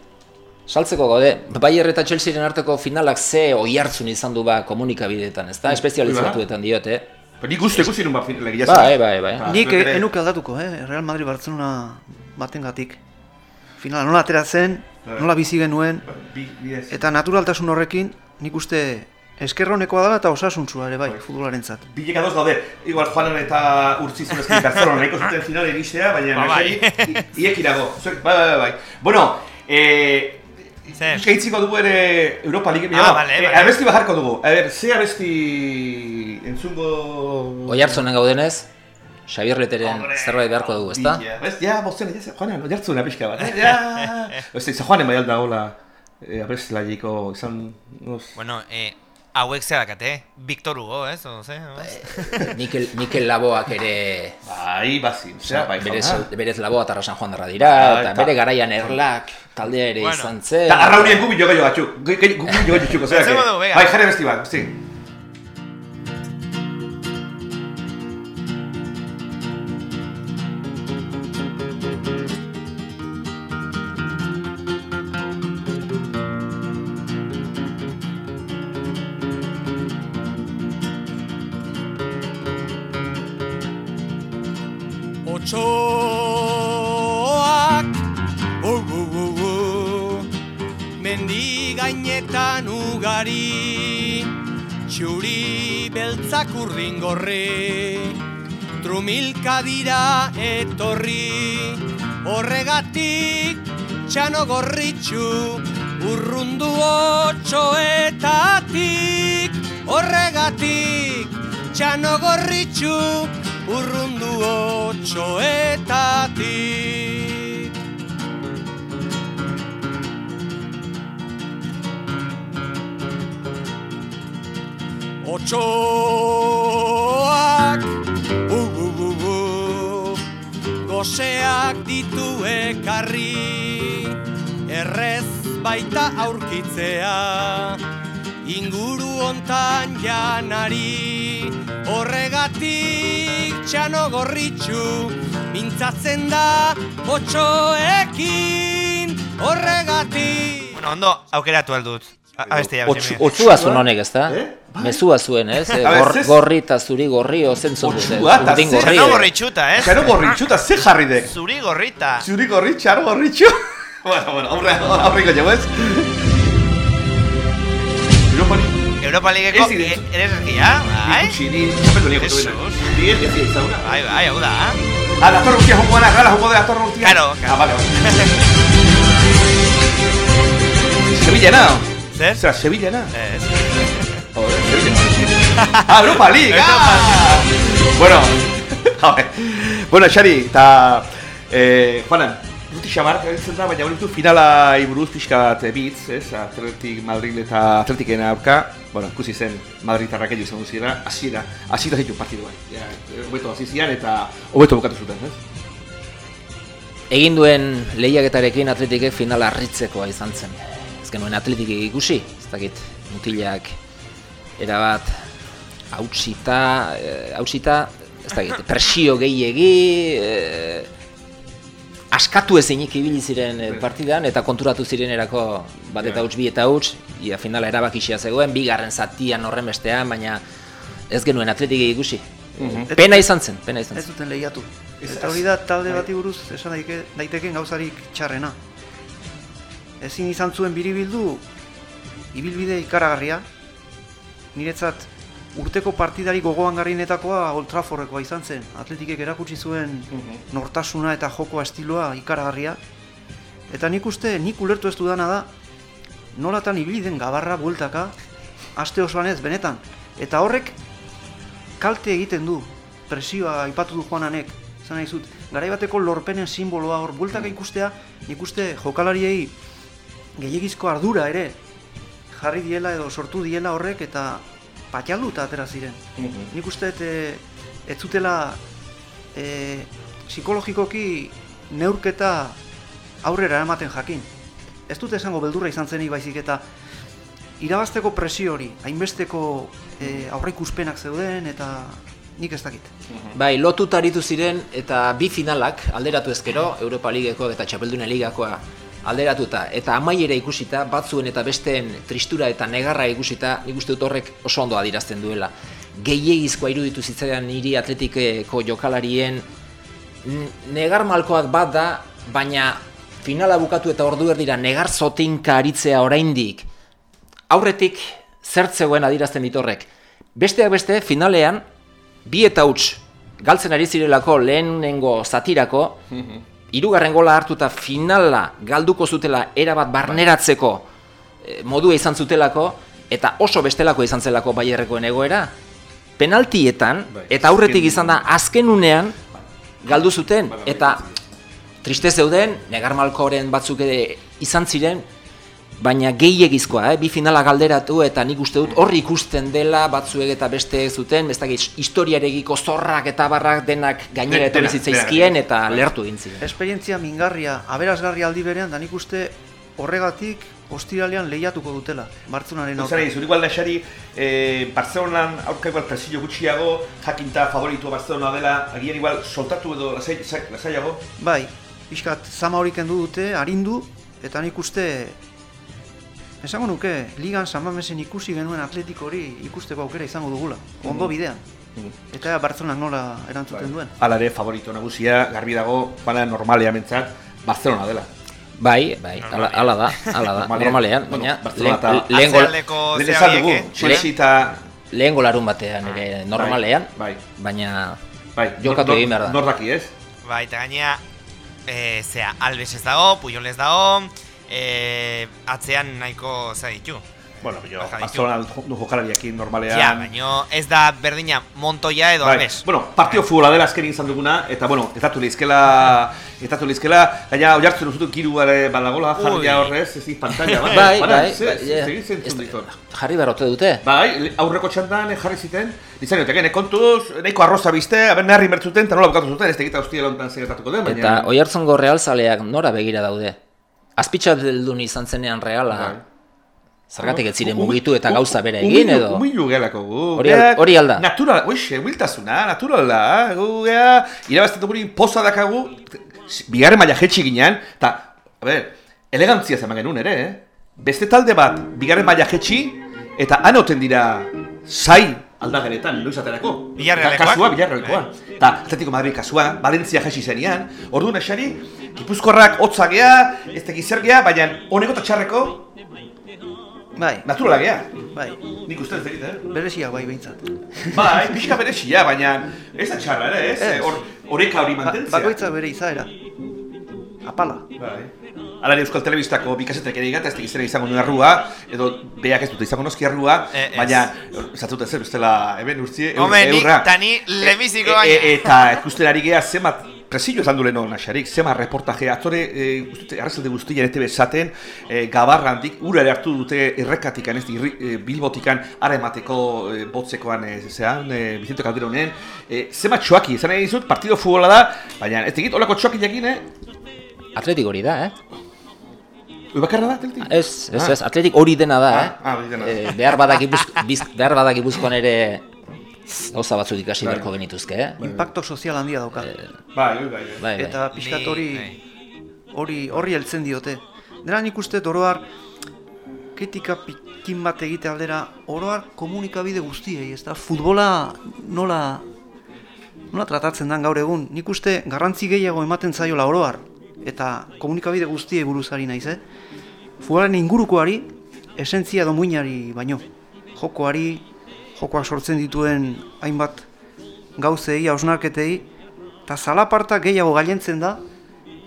Saltzeko gaude, Bayer eta Chelsearen arteko finalak ze oihartzun izan du ba komunikabideetan, ezta? Espezializatuetan diote. Ba, nik guztu ikusi nun ba, fin- legia Bai, bai, bai. Ba, Nik enuke aldatuko, eh? Real Madrid Barcelona batengatik. Finala nola atera zen, Bai. nola bizi genuen, eta naturaltasun horrekin nik uste eskerronekoa dela eta osasuntsua ere bai, Bai. futbolarentzat. Bilek adoz gaude, igual Juanan eta Urtzi zurezkin Barcelona nahiko zuten finale iristea, baina Ba, bai. iek irago. Zuek, bai, bai, bai. Bueno, eh, Zer? Gaitziko dugu ere Europa League. Ah, vale, eh, vale. abesti bajarko dugu. A ber, ze abesti entzungo... Oihartzunen gaudenez, Xabier Leteren zerbait beharko dugu, ezta? Ja, bez, ja, bozen, ja, Juanan, oiartzuna pixka bat. eh, Ja, ez, ez, Juanen bai alda hola, eh, abesti lagiko izan... Bueno, eh, hauek zer dakate, Victor Hugo, ez? O, ze, ez? Mikel, Mikel Laboak ere Bai, bazin, zera, bai, berez, jauna. berez Laboa eta San Juan darra dira, Bai, eta eta- bere garaian erlak taldea ere Bueno. izan zen. Eta arraunien gubi joga gubi joga jogatxuko, zera, Zengo dugu, venga. bai, jarri abesti bat, sí. Urdin gorri Trumilka dira etorri. Horregatik txano gorritxu Urrundu otsoetatik Horregatik txano gorritxu Urrundu otsoetatik Otsoak Goseak ditu ekarri Errez baita aurkitzea Inguru hontan janari Horregatik txano gorritxu Mintzatzen da otsoekin Horregatik Bueno, ondo aukeratu aldut. A- Abestia, Otsu- Jimmy. Otsua zuen honek, ezta? Eh? Bai. Mezua zuen, ez? Eh, A ber, Gor, zez- gorri eta zuri gorri ozen zuen dute. Otsua eta Urdin ze- gorri. Txano eh. gorritxuta, ez? Txaro gorritxu eta ze jarri dek. Zuri gorrita. Zuri gorri, txaro gorritxu. bueno, bueno, aurre, aurriko jau, ez? Europa League. Europa Leagueko Ez dire- e- eres erkia, bai? Ikusi, ni txapetu lieko Jesus. zuen. Ni ez ez zauna. Bai, bai, hau da. Ah, la torre urtia joko gana, gala joko de la torre urtia. Claro, claro. Ah, vale, vale. Sevilla, no? Zer? Zera, Sevilla, no? Ez. Joder, Sevilla. Ah, Europa League, ah! Bueno, a ver. Bueno, Xari, eta... Eh, Juanan, Ruti xamar, gabiltzen da, baina horitu finala iburuz pixka bat eh, bitz, ez? Atletik Madrid eta Atletiken aurka, bueno, ikusi zen Madritarrak egin izan duzira, hasiera, hasiera zitu partiduan. Ja, hobeto hasi zian eta hobeto bukatu zuten, ez? Egin duen lehiaketarekin atletikek finala harritzekoa izan zen. Ez genuen atletikek ikusi, ez dakit, mutilak erabat hautsita, eh, hautsita, ez dakit, presio gehiegi, eh, askatu ezinik ibili ziren eh, partidan eta konturatu zirenerako bat eta huts bi eta huts, ia finala erabakixia zegoen, bigarren zatian horren bestean, baina ez genuen atletikek ikusi. Pena izan zen, pena izan Ez zen. duten lehiatu. Ez- Eta hori da talde bai. bati buruz esan daiteken gauzarik txarrena. Ezin izan zuen biribildu ibilbide ikaragarria. Niretzat urteko partidari gogoan garrinetakoa Old Traffordrekoa izan zen. Atletikek erakutsi zuen nortasuna eta jokoa estiloa ikaragarria. Eta nik uste, nik ulertu ez dudana da, nolatan ibili den gabarra bueltaka, aste osoan ez, benetan. Eta horrek kalte egiten du, presioa aipatu du joananek, zan nahi zut, garaibateko lorpenen simboloa hor, bueltaka ikustea, nik uste jokalariei gehiagizko ardura ere jarri diela edo sortu diela horrek eta patxalduta atera ziren. Nik uste e, ez zutela e, psikologikoki neurketa aurrera ematen jakin. Ez dute esango beldurra izan zenik baizik eta irabazteko presio hori, hainbesteko e, aurreikuspenak zeuden eta nik ez dakit. Bai, lotuta aritu ziren eta bi finalak alderatu ezkero, Europa Ligeko eta Txapelduna Ligakoa alderatuta eta amaiera ikusita, batzuen eta besteen tristura eta negarra ikusita, nik uste dut horrek oso ondo adirazten duela. Gehiegizkoa iruditu zitzaidan niri atletikeko jokalarien negar malkoak bat da, baina finala bukatu eta ordu erdira negar zotinka aritzea oraindik aurretik zertzegoen adirazten ditorrek. Besteak beste, finalean, bi eta huts galtzen ari zirelako lehenengo zatirako, hirugarren gola hartuta finala galduko zutela erabat barneratzeko eh, modua izan zutelako, eta oso bestelako izan zelako baierrekoen egoera, penaltietan, Bai, eta aurretik izan da azken unean galdu zuten, eta triste zeuden, negarmalkoren batzuk ere izan ziren, baina gehiegizkoa, eh? bi finala galderatu eta nik uste dut horri ikusten dela batzuek eta beste zuten, ez dakit historiaregiko zorrak eta barrak denak gainera De- etorri denak, zitzaizkien denak, eta lertu egin ziren. Esperientzia mingarria, aberasgarria aldi berean, da nik uste horregatik ostiralean lehiatuko dutela, Bartzunaren Zara aurka. izur, igual naxari, eh, Barcelonan aurka igual presillo gutxiago, jakinta favoritua Barcelona dela, agian igual soltatu edo lasai, lasai- lasaiago. Bai, pixkat zama hori kendu dute, arindu, eta nik uste, esango nuke, ligan samamesen ikusi genuen atletiko hori ikusteko aukera izango dugula, ondo bidean. Eta ea Bartzelonak nola erantzuten duen. Hala ere, favorito nagusia, garbi dago, bana normalea mentzat, Barcelona dela. Bai, bai, ala, ala da, ala da, Normalean, bueno, baina Barcelona lehen, eta- gol, Lehen esan dugu, eh? Chelsea eta... lehen golarun batean ere normalean, Bai, baina bai. Jokatu egin behar da. Nor daki ez? Bai, eta gainea, e, zea, Alves ez dago, Puyol ez dago, e, atzean nahiko zea ditu. Bueno, jo, Baja ditu. Barcelona du jokalariakin normalean. Ja, baino ez da berdina Montoya edo Bai, Alves. bueno, partio futbola dela azken izan duguna, eta bueno, ez datu lehizkela, ez datu lehizkela, gaina oiartzen usutu kiru bare badagola, jarria horrez, ez iz pantalla, bai, bai, bai, bai, jarri behar ote dute. Bai, aurreko txandan eh, jarri ziten, izan dut, egin, kontuz, nahiko arroza bizte, aben nahi bertzuten, eta nola bukatu zuten, ez tegita hostia lontan segetatuko den, baina... Eta oihartzungo realzaleak nora begira daude. Azpitzapeldun izan zenean reala, Bai. zergatik ez ziren mugitu eta gauza bere egin edo... Umilu gelako gu. Hori al- Geak hori al da. Natural, oixe, humiltasuna, naturala. Gu gea, irabazten duguri poza dakagu, bigarren maila jetxi ginean, eta, a ber, elegantzia zeman genuen ere, eh? Beste talde bat, bigarren maila jetxi, eta anoten dira zai aldageretan, noizaterako. Villarrealekoak. Ka- Kasua, Villarrealekoa. Eta Atletico Madrid kasua, Valentzia jasi zenian, orduan esari, Gipuzkorrak hotza gea, ez tekiz zer gea, baina honeko eta txarreko, Bai, naturala gea. bai, Nik uste ez dakit, eh? berezia bai behintzat. Bai, pixka berezia, baina ez da txarra ere, ez? Hor, oreka hori Ba, mantentzea. bakoitza bere izaera. Apala. Bai. Hala Euskal Telebistako bikasetek ere egat, ez da izango nuen errua, edo beak ez dute izango noski errua, ez. baina zatzute zer, bestela, hemen urtzie, eur- Home, nik eurra. tani lemiziko E- baina. e- Eta ikusten ari geha zemat, presillo esan duen hona, xarik, zema reportaje, aktore, e, ustute, arrazalde guztian ete bezaten, e, gabarrantik, ura ere hartu dute errekatikan, ez irri, e, bilbotikan, ara emateko e, botzekoan, e, zean, e, Vicente Calderonen, e, zema txoaki, izan nahi dizut, partido futbola da, baina ez egit, olako txoaki jakin, eh? Atletik hori da, eh? Ui bakarra da, telti? Ez, ez, Ah. ez, atletik hori dena da, eh? Ah, ah, hori dena. Eh, behar badak ibuz, biz, behar badak ibuzkoan ere gauza batzuk ikasi beharko genituzke, eh? Impacto sozial handia dauka. Bai, bai, bai. Bai, bai. Eta pixkat Ni- hori, bai. hori, horri heltzen diote. Dena nik uste oroar kritika pikin bat egite aldera, oroar komunikabide guztiei, ez da, futbola nola, nola tratatzen den gaur egun, nik uste garrantzi gehiago ematen zaiola oroar, eta komunikabide guztiei buruz ari naiz, eh? futbolaren ingurukoari, esentzia edo muinari baino. Jokoari, jokoak sortzen dituen hainbat gauzei, hausnarketei, eta zalaparta gehiago gailentzen da,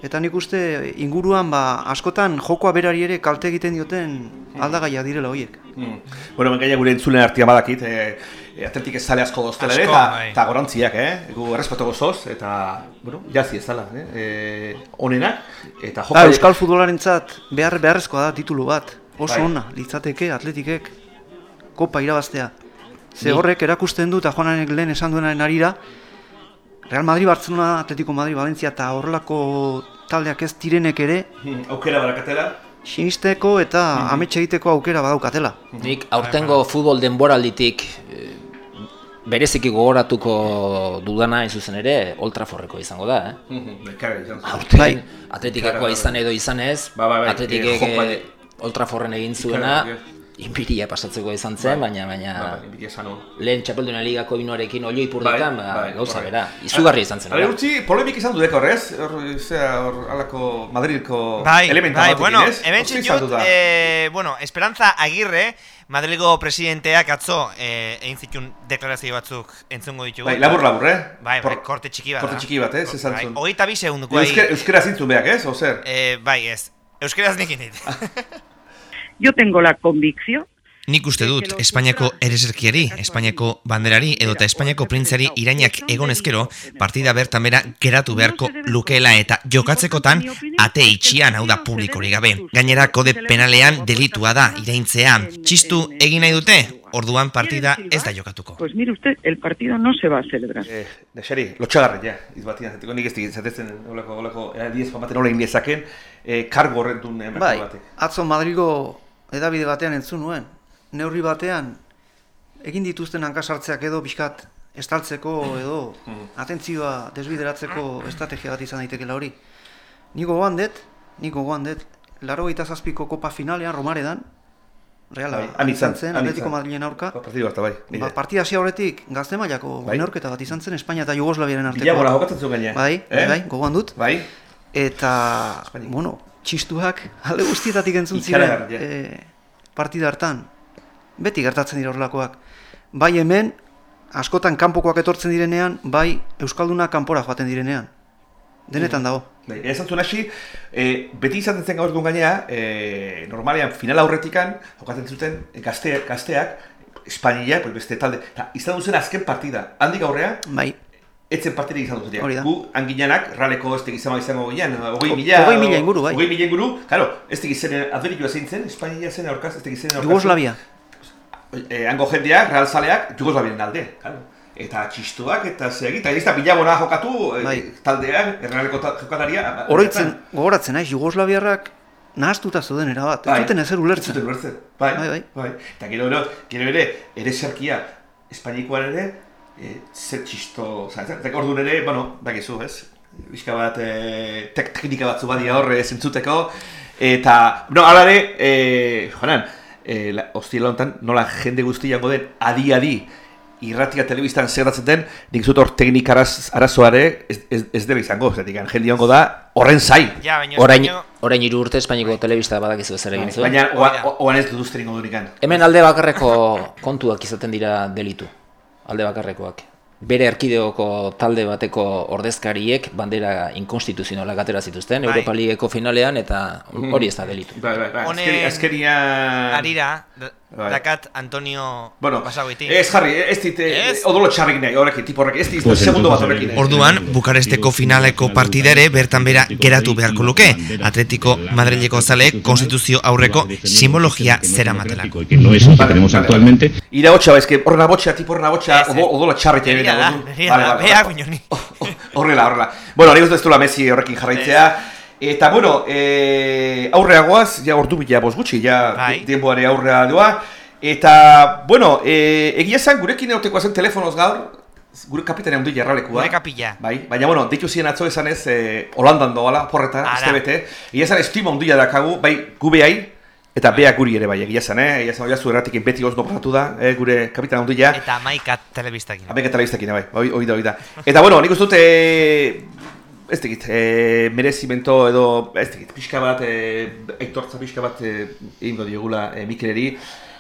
eta nik uste inguruan ba, askotan jokoa berari ere kalte egiten dioten aldagaia direla horiek. Mm. Bueno, ben gaia gure entzulen artia badakit, e, e, atletik ez zale asko doztela ere, eta, bai. eta gorantziak, eh? Gu errespeto gozoz, eta, bueno, jazi ez dala, eh? E, onenak, eta Da, joka... Euskal futbolarentzat behar beharrezkoa da titulu bat. Oso Bai. ona, litzateke atletikek kopa irabaztea. Ze horrek erakusten du, eta Juananek lehen esan duenaren arira, Real Madrid, Barcelona, Atletico Madrid, Valencia eta horrelako taldeak ez direnek ere, Mm, Aukera barakatela. sinisteko eta ametxe egiteko aukera badaukatela. Nik aurtengo futbol denboralditik eh, bereziki gogoratuko dudana hain zuzen ere Old Traffordeko izango da, eh? Mhm, Bekara izan zen. Aurten Bai. atletikekoa izan edo izan ez, Ba, ba, bai, atletikek eh, eh, Old Trafforden egin zuena, Bai. inbiria pasatzeko izan zen, baina baina Ba, ba, inbidia esan lehen txapelduna ligako binoarekin olio ipurditan, Bai, ba, bai, gauza correcto. bera, izugarri izan zen. Ale hori. utzi, polemik izan dudek horrez, hor, zera, hor, alako Madrilko Bai, elementa bai, bueno, hemen duda. eh, bueno, Esperanza Agirre, Madrilgo presidenteak atzo, eh, egin zitun deklarazio batzuk entzungo ditugu. Bai, labur labur, eh? Bai, bai, Por- korte txiki bat. Korte da. txiki bat, ez, esan Bai, zuen. hogeita bi segunduko. Euskera, euskera zintzun behak, ez? Ozer? Eh, bai, ez. Euskeraz nekin dit. Yo tengo la convicción Nik uste dut, Espainiako ereserkiari, Espainiako banderari edota Espainiako printzari irainak egon ezkero, partida bertan bera geratu beharko lukeela eta jokatzekotan ate itxian hau da publikori gabe. Gainera kode penalean delitua da iraintzea. Txistu egin nahi dute, orduan partida ez da jokatuko. Pues mire usted, el partido no se va a celebrar. Eh, Nexari, lotxagarren, ja, izbatian, zetiko nik ez digit, zatezen, olako, olako, eradiez pamaten hola ingezaken, eh, kargo horrentun eh, Bai, batek. atzo Madrilgo edabide batean entzun nuen, neurri batean egin dituzten hankasartzeak edo pixkat estaltzeko edo atentzioa desbideratzeko estrategia bat izan daitekeela hori. Niko gogoan dut, niko gogoan dut, laro zazpiko kopa finalean Romaredan, Reala, Bai, han izan, zen, Atletico. Madrilen aurka, Partidu bat, bai. ba, partida hasi aurretik gazte mailako Bai. neurketa bat izan zen Espainia eta Jugoslaviaren arteko. Bilagola jokatzen zuen gaina. Bai, bai, bai, gogoan dut. Bai, Eta, bueno, txistuak alde guztietatik entzun ziren e, partida hartan. Beti gertatzen dira horrelakoak. Bai hemen, askotan kanpokoak etortzen direnean, bai Euskalduna kanpora joaten direnean. Denetan dago. Bai, zuen hasi, e, beti izaten zen gaur gainea, e, normalean finala aurretikan, jokatzen zuten gazte, gazteak, Espainia, pues beste talde, eta izan duzen azken partida, handik aurrea, Bai, etzen partida izan da. Gu, anginanak, raleko ez izan izango ginean, hogei Ho- mila... hogei mila inguru, bai. Hogei mila inguru, claro, ez tegiz zen, Atleticoa zein zen, Espainia zen aurkaz, ez tegiz zen aurkaz. Jugoslavia. eh, hango jendeak, realzaleak, Jugoslaviaren alde. Claro. Eta txistuak, eta zeagit, eta ez da bilabona jokatu, eh, Bai. taldeak, errealeko ta- jokalaria. Oroitzen, gogoratzen naiz, Jugoslaviarrak nahastuta zeuden erabat. Ez duten ezer Ez ulertzen. zuten ulertzen. Bai, Bai, bai, bai. Eta gero, ero, gero ere, ere zerkia, Espainikoan ere, e, zer txisto, oza, orduan ere, bueno, bakizu, ez? Bizka bat, e, tek teknika batzu badia horre zentzuteko, eta, no, hala ere, e, joanan, e, la, honetan, nola jende guztiango den, adi-adi, irratia telebistan zerratzen den, nik zut hor teknik araz, arazoare ez, ez, ez dela izango, zetik, jende hongo da, horren zai. Ja, baina Orain, Espainio- orain hiru urte Espainiko telebista badakizu zer egin zuen. Baina, oan ez dut uste ingo durikan. Hemen alde bakarreko kontuak izaten dira delitu. Alde bakarrekoak. Bere erkideoko talde bateko ordezkariek bandera inkonstituzionalak atera zituzten, Bai. Europa Ligeko finalean eta hori ez da delitu. Bai, bai, bai. Honen Azkeri, azkeria... Arira, Bai. dakat Antonio Bueno, Basagoiti. ez jarri, ez dit, Ez? ez? odolo txarrik nahi, horrekin, tipo horrekin, ez dit, Pues segundo bat horrekin. habría- Orduan, Bukaresteko finaleko partida ere bertan bera geratu beharko luke. Atletico Madrileko zale konstituzio aurreko simbologia zera matelako. Que no es que tenemos actualmente. Ira hotxa, ez que horrena botxa, tipo horrena botxa, Ez, ez. odo, odola txarrik ni. Horrela, horrela. Bueno, nik uste ez duela Messi horrekin jarraitzea. Eta, bueno, e, aurreagoaz, ja ordu bila bost gutxi, ja Bai. denboare aurrea doa. Eta, bueno, e, egia esan gurekin egotekoa zen telefonoz gaur, gure kapitane handi jarralekua. Gure kapila. Bai, baina, bueno, ditu ziren atzo esan ez, e, Holandan doala, porreta, este bete. Egia esan estima handia dakagu, bai, gu eta beak guri ere bai, egia esan, eh? Egia esan, oiazu erratik beti oso pasatu da, eh, gure kapitane handia. Eta maika telebistakin. Ameka telebistakin, bai, hoi, hoi da, hoi da. Eta, bueno, nik uste dut, e, ez dakit, e, merezimento edo, ez dakit, pixka bat, e, aitortza pixka bat e, egingo diogula e, Mikeleri,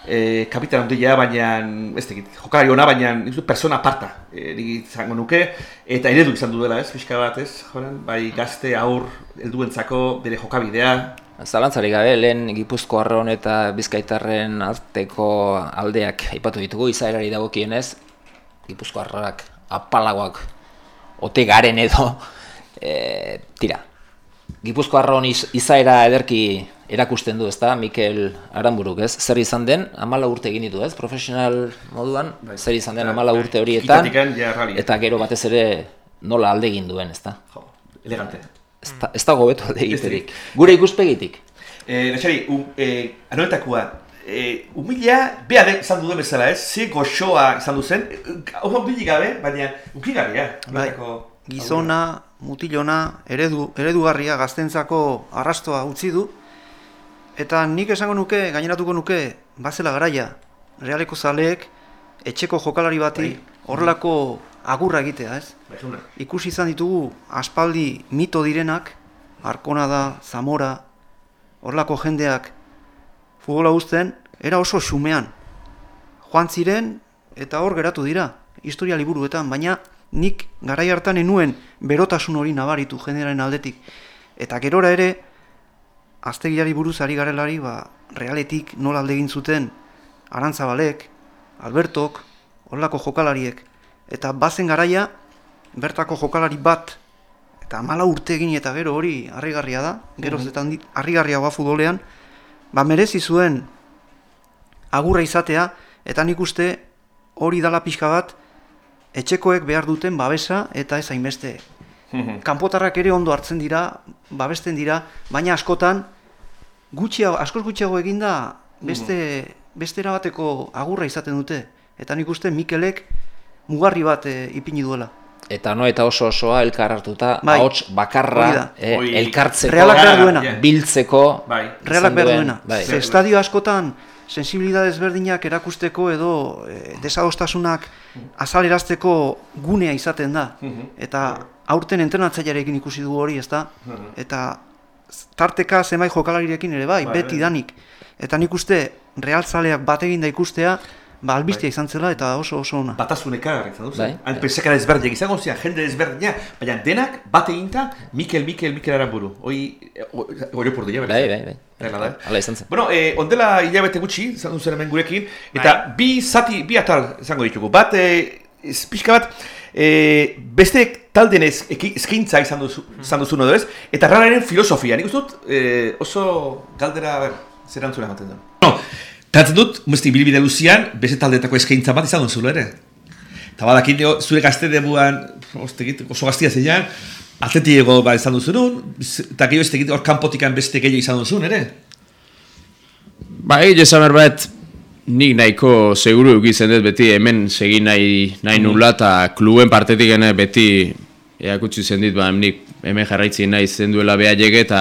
e, kapitan handia, baina, ez dakit, jokalari ona, baina, nik persona aparta, e, nik izango nuke, eta eredu izan duela, ez, pixka bat, ez, joran, bai gazte, aur, helduentzako bere jokabidea, Zalantzarik gabe, lehen Gipuzkoarron eta Bizkaitarren arteko aldeak aipatu ditugu izaerari dagokienez, Gipuzkoarrak apalagoak ote garen edo, e, tira, Gipuzkoarron iz, izaera ederki erakusten du, ezta, Mikel Aranburuk, ez? Zer izan den, amala urte egin ditu, ez? Profesional moduan, zer izan den Bai, amala bai. urte horietan, eta gero batez ere nola alde egin duen, ezta? jo, elegante. Ez, da, ez dago beto alde egiterik. Gure ikuspegitik. E, Natxari, um, e, anoetakoa, e, humila, beha izan duen bezala ez, ze goxoa izan duzen, hau gabe, baina ukigarria. Bai, gizona, mutilona, eredu, eredugarria gaztentzako arrastoa utzi du, eta nik esango nuke, gaineratuko nuke, bazela garaia, realeko zaleek, etxeko jokalari bati horrelako agurra egitea, ez? Bai, zuna. Ikusi izan ditugu aspaldi mito direnak, Arkona da, Zamora, horlako jendeak futbola uzten, era oso xumean. Joan ziren eta hor geratu dira, historia liburuetan, baina nik garai hartan enuen berotasun hori nabaritu jendearen aldetik. Eta gerora ere, aztegiari buruz ari garelari, ba, realetik nola alde egin zuten Arantzabalek, Albertok, horlako jokalariek. Eta bazen garaia, bertako jokalari bat, eta mala urte egin eta gero hori harrigarria da, geroz eta handi- harrigarriagoa futbolean, ba merezi zuen agurra izatea, eta nik uste hori dala pixka bat, etxekoek behar duten babesa eta ez hainbeste. Kanpotarrak ere ondo hartzen dira, babesten dira, baina askotan gutxiago, askoz gutxiago eginda beste, beste erabateko agurra izaten dute. Eta nik uste Mikelek mugarri bat e, ipini duela. Eta no eta oso osoa elkar hartuta, Bai. ahots bakarra, eh, elkartzeko, Realak behar duena. biltzeko, Bai. Realak behar duen, duena. bai. Ze estadio askotan sensibilidade ezberdinak erakusteko edo e, desadostasunak azalerazteko gunea izaten da. Eta aurten entrenatzailearekin ikusi dugu hori, ezta? Eta tarteka zenbait jokalarirekin ere bai, Bai, beti bai. danik. Eta nik uste realzaleak bat eginda ikustea, ba albistia izan zela eta oso oso ona. Batasuneka izan duzen. Bai. Han pensakara ezberdinak izango zian, jende ezberdina, baina denak bat eginta Mikel, Mikel, Mikel Aramburu. Hoi, hori oportu ja, Bai, bai, bai. Hala da. Hala izan zen. Bueno, eh, ondela hilabete gutxi, izan duzen hemen gurekin, eta Bai. bi zati, bi atal izango ditugu. Bat, eh, pixka bat, eh, beste talden ez, eskaintza izan, duzu, izan duzun edo ez, eta rararen filosofia. Nik uste dut, eh, oso galdera, ber, zer antzuna ematen duen. No, Tatzen dut, mesti bilbide luzian, beste taldetako eskaintza bat izan duzu ere. Eta badakit zure gazte debuan, ostegit, oso gaztia zeian, atletiego ba izan duzun, eta gehiago ez tegit hor kanpotikan beste gehiago izan duzun, ere? Ba, egia esan behar bat, nik nahiko seguru eukitzen dut beti hemen segin nahi, nahi nula eta kluben partetik ene beti eakutsi zen dit, ba, hemen jarraitzen nahi zen duela behaiek eta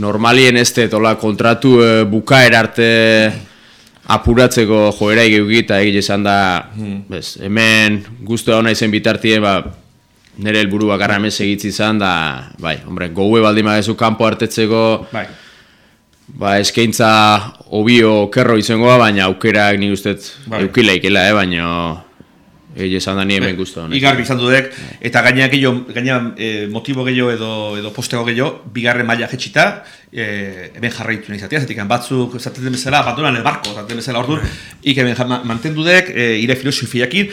normalien ez dut hola kontratu e, bukaer arte apuratzeko joera egeuki eta egia esan da, bez, hemen guztua hona izen bitartien, ba, nire helburu bakarra hemen segitzi izan da, bai, hombre, goue baldin magezu kanpo hartetzeko, Bai. Ba, eskaintza obio kerro izangoa, baina aukerak nik uste Bai. eukilaikela, eh, baina egi esan da ni hemen guztu honek. Igarbi izan dudek, eta gaina gehiago, gaina e, motibo gehiago edo, edo postego gehiago, bigarren maila jetxita, e, hemen jarraitu nahi izatea, zetik batzuk, zaten den bezala, abandonan el barco, zaten bezala orduan, ik hemen ja- mantendu dek, e, ire filosofiakin,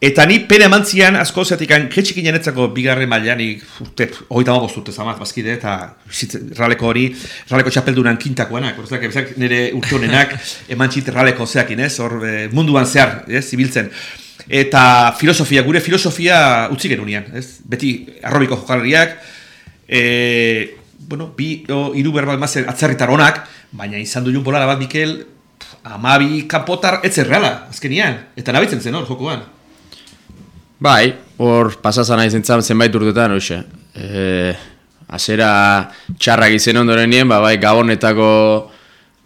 Eta ni pena eman zian, asko zetik jetxik inenetzako bigarren mailan, nik urte, hogeita magoz urte zamaz, bazkide, eta zitz- raleko hori, raleko txapeldunan kintakoanak, bezak nire urte honenak, eman txit raleko zeakin, ez, hor e, munduan zehar, ez, zibiltzen. Eta filosofia, gure filosofia utzi genunean, ez? Beti arrobiko jokalariak, e, bueno, bi o, hiru berbal mazen atzerritar onak, baina izan du bolara bat Mikel, amabi kanpotar etzen reala, azkenian, eta nabitzen zen hor, jokoan. Bai, hor pasazan nahi zentzan zenbait urtetan, hoxe. E, azera txarrak izen ondoren nien, ba, bai, gabonetako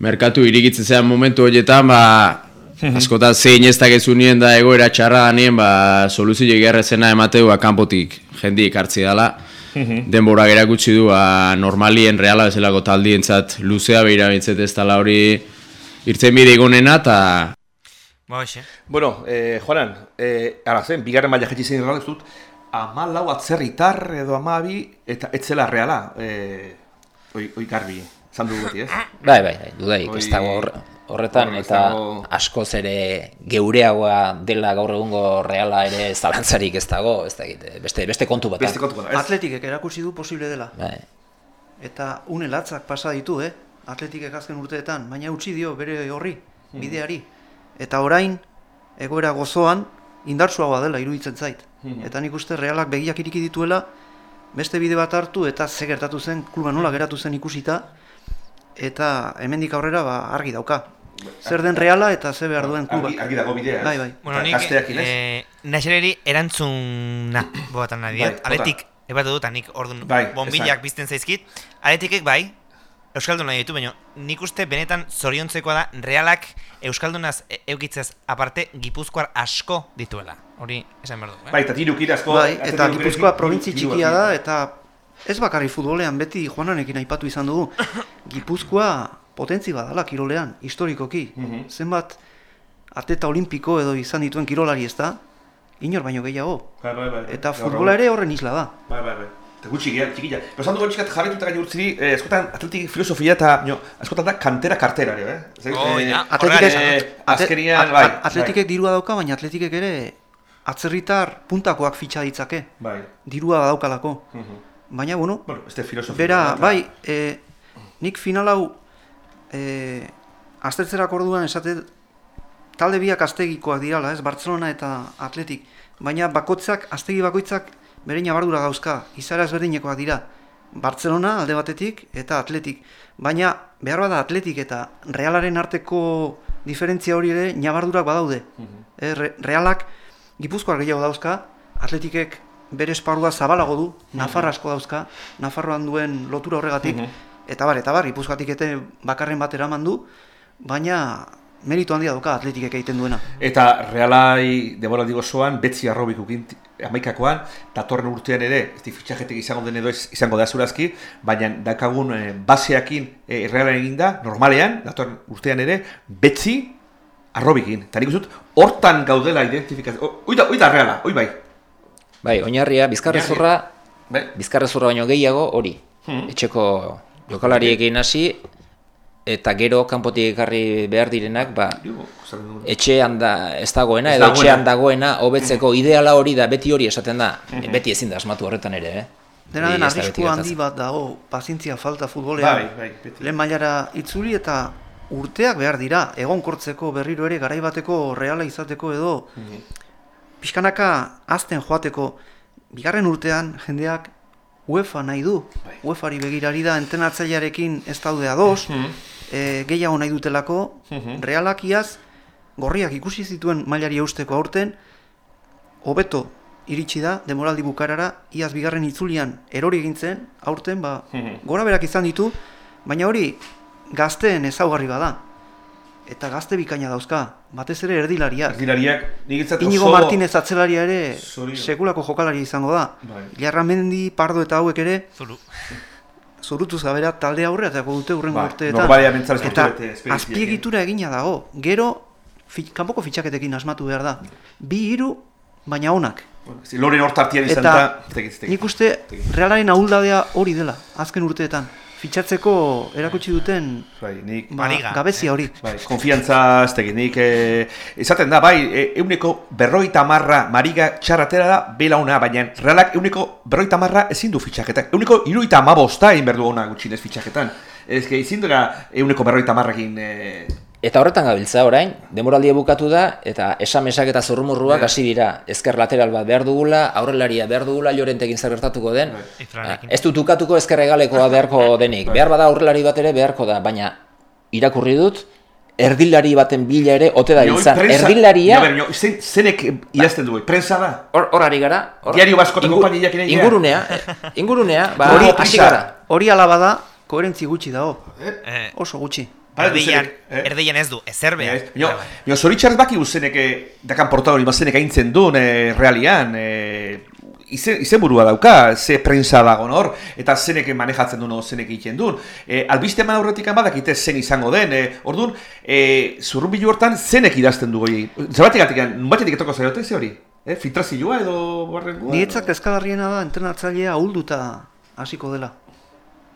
merkatu irikitzen zean momentu horietan, ba, askotan zein ez dakezu nien da egoera txarra nien, ba, soluzio gerrezena emateu ba, kanpotik jendik hartzi dela. denbora gerakutsi du ba, normalien reala bezalako taldientzat luzea behira bintzet ez dela hori irtzen bide igonena eta Ba, hoxe. Bueno, eh, Juanan, eh, ara zen, bigarren maila jetzi zen irrala ez dut, ama lau atzerritar edo amabi, eta etzela reala, eh, oi, oi garbi, zan dugu beti, ez? Bai, bai, bai, dudaik, ez dago hor, horretan, eta dago- askoz ere geureagoa dela gaur egungo reala ere zalantzarik ez dago, ez dakit, beste, beste kontu bat. Beste kontu ez? Atletikek erakutsi du posible dela. Bai. Eta une latzak pasa ditu, eh? Atletikek azken urteetan, baina utzi dio bere horri, bideari. Eta orain, egoera gozoan, indartsuagoa dela iruditzen zait. Eta nik uste realak begiak iriki dituela, beste bide bat hartu eta ze gertatu zen, kluba nola geratu zen ikusita, eta hemendik aurrera ba, argi dauka. Zer den reala eta ze behar duen kluba. Argi, argi dago bidea? Bai, bai. Bueno, nik, eh, Naxereri erantzuna bobatan nahi Bai, diet. bota. Aletik, ebatu dut, eta nik orduan Bai, bombillak esan. bizten zaizkit. Aletikek bai, Euskaldun nahi ditu, baina nik uste benetan zoriontzekoa da realak Euskaldunaz e- eukitzez aparte Gipuzkoar asko dituela. Hori esan behar du, eh? Bai, eta tiru kirazko... Bai, eta Gipuzkoa tiru- txikia da, eta ez bakarri futbolean beti Juananekin aipatu izan dugu. Gipuzkoa potentzi badala kirolean, historikoki. Mhm. Zenbat atleta olimpiko edo izan dituen kirolari ez da, inor baino gehiago. Bai, bai, bai. Eta Gaur futbola ere horren isla da. Bai, bai, bai. Eta gutxi gehiago, txikilla. Pero esan dugu txikat jarretuta gaino urtziri, eh, askotan atletik filosofia eta, no, askotan da kantera kartera, eh? Zer- Oh, eh, ja, Atletikek, eh, at- bai, at- atletikek dirua dauka, baina atletikek ere atzerritar puntakoak fitxa ditzake. Bai. Dirua badaukalako. Mhm. Baina, bueno, Bueno, este. Bera, bai, e, nik final hau e, aztertzerak orduan esate talde biak aztegikoak dirala, ez, Barcelona eta Atletik. Baina bakotzak, aztegi bakoitzak bere nabardura dauzka, izara ezberdinekoak dira. Barcelona alde batetik eta Atletik. Baina behar bada Atletik eta Realaren arteko diferentzia hori ere nabardurak badaude. E, re, realak Gipuzkoak gehiago dauzka, Atletikek bere esparrua zabalago du, Nafar asko dauzka, Nafarroan duen lotura horregatik, eta bar, eta bar, Gipuzkoatik ete bakarren bat eraman du, baina meritu handia dauka Atletikek egiten duena. Eta realai demora digo betzi arrobik ukin amaikakoan, datorren urtean ere, ez fitxajetek izango den edo izango da zurazki, baina dakagun eh, baseakin eh, realan eginda, normalean, datorren urtean ere, betzi arrobikin. Eta nik dut, hortan gaudela identifikazio. Oi da, oi da reala, oi bai. Bai, oinarria, bizkarrezurra, Bai. bizkarrezurra baino gehiago hori. Hmm. Etxeko jokalariekin hasi, eta gero kanpotik ekarri behar direnak, ba, etxean da ez dagoena, Ez edo dagoena. etxean dagoena hobetzeko ideala hori da, beti hori esaten da, beti ezin da asmatu horretan ere, eh? Dena den arrisku handi bat dago, pazientzia falta futbolean. Bai, bai, beti. Lehen mailara itzuli eta urteak behar dira, egonkortzeko berriro ere garaibateko reala izateko edo pixkanaka azten joateko bigarren urtean jendeak UEFA nahi du. UEFari begirari da entenatzailearekin ez daude ados, e, gehiago nahi dutelako, realak iaz, gorriak ikusi zituen mailari eusteko aurten, hobeto iritsi da, demoraldi bukarara, iaz bigarren itzulian erori egin zen, aurten, ba, gora berak izan ditu, baina hori gazteen ezaugarri bada. Eta gazte bikaina dauzka, batez ere erdilariak. Erdilariak, nik itzat Inigo Martinez atzelaria ere Zorion. sekulako jokalaria izango da. Bai. Jarramendi, Pardo eta hauek ere Zuru. zurutuz gabera talde aurre eta dute urrengo Bai, urteetan. ez Eta azpiegitura egina dago. Gero, fi, kanpoko fitxaketekin asmatu behar da. Bi hiru, baina onak. Loren hortartian izan Eta da, dakit. nik uste realaren ahuldadea hori dela, azken urteetan. Fitxatzeko erakutsi duten Bai, nik, ba, gabezia hori. bai, konfiantza, ez nik, eh, esaten da, bai, eh, euneko berroita marra mariga txarratera da, bela ona, baina realak euneko berroita marra ezin du fitxaketak. Euneko iruita amabosta egin berdu ona gutxinez fitxaketan. Ez que ezin dira euneko berroita marrekin, eh, Eta horretan gabiltza orain, demoraldia bukatu da, eta esamesak eta zurrumurruak Bai. hasi dira. Ezker lateral bat behar dugula, aurrelaria behar dugula, llorentekin zer gertatuko den. Ifranekin. Ez dut ukatuko ezker egalekoa beharko denik. Behar bada aurrelari bat ere beharko da, baina irakurri dut, erdilari baten bila ere, ote da biltzan. Erdilaria, Jo, ber, jo, zen, zenek idazten du, prensa da? hor hor ari gara. hor- Diario Baskoteko ingu- ere. Ingurunea, eh, ingurunea, ba, Hori hasi gara. Hori alaba da, koherentzi gutxi dago. Eh, Oso gutxi. Erdeian, zenek, eh? erdeian ez du, ezer behar. Jo, Bai, bai. jo, zoritxarz baki uzenek dakan portadori mazenek aintzen duen eh, realian, eh, izen, izenburua dauka, ze prensa dago hor, eta zenek manejatzen duen, zenek egiten duen. E, albiste eman aurretik badakite zen izango den, e, orduan, e, zurrunbilu hortan zenek idazten du goi. Zerbatik atik, nunbatetik etoko zaiote ze hori? E, filtrazioa edo barren Nietzak eskagarriena da entrenatzailea ahulduta hasiko dela.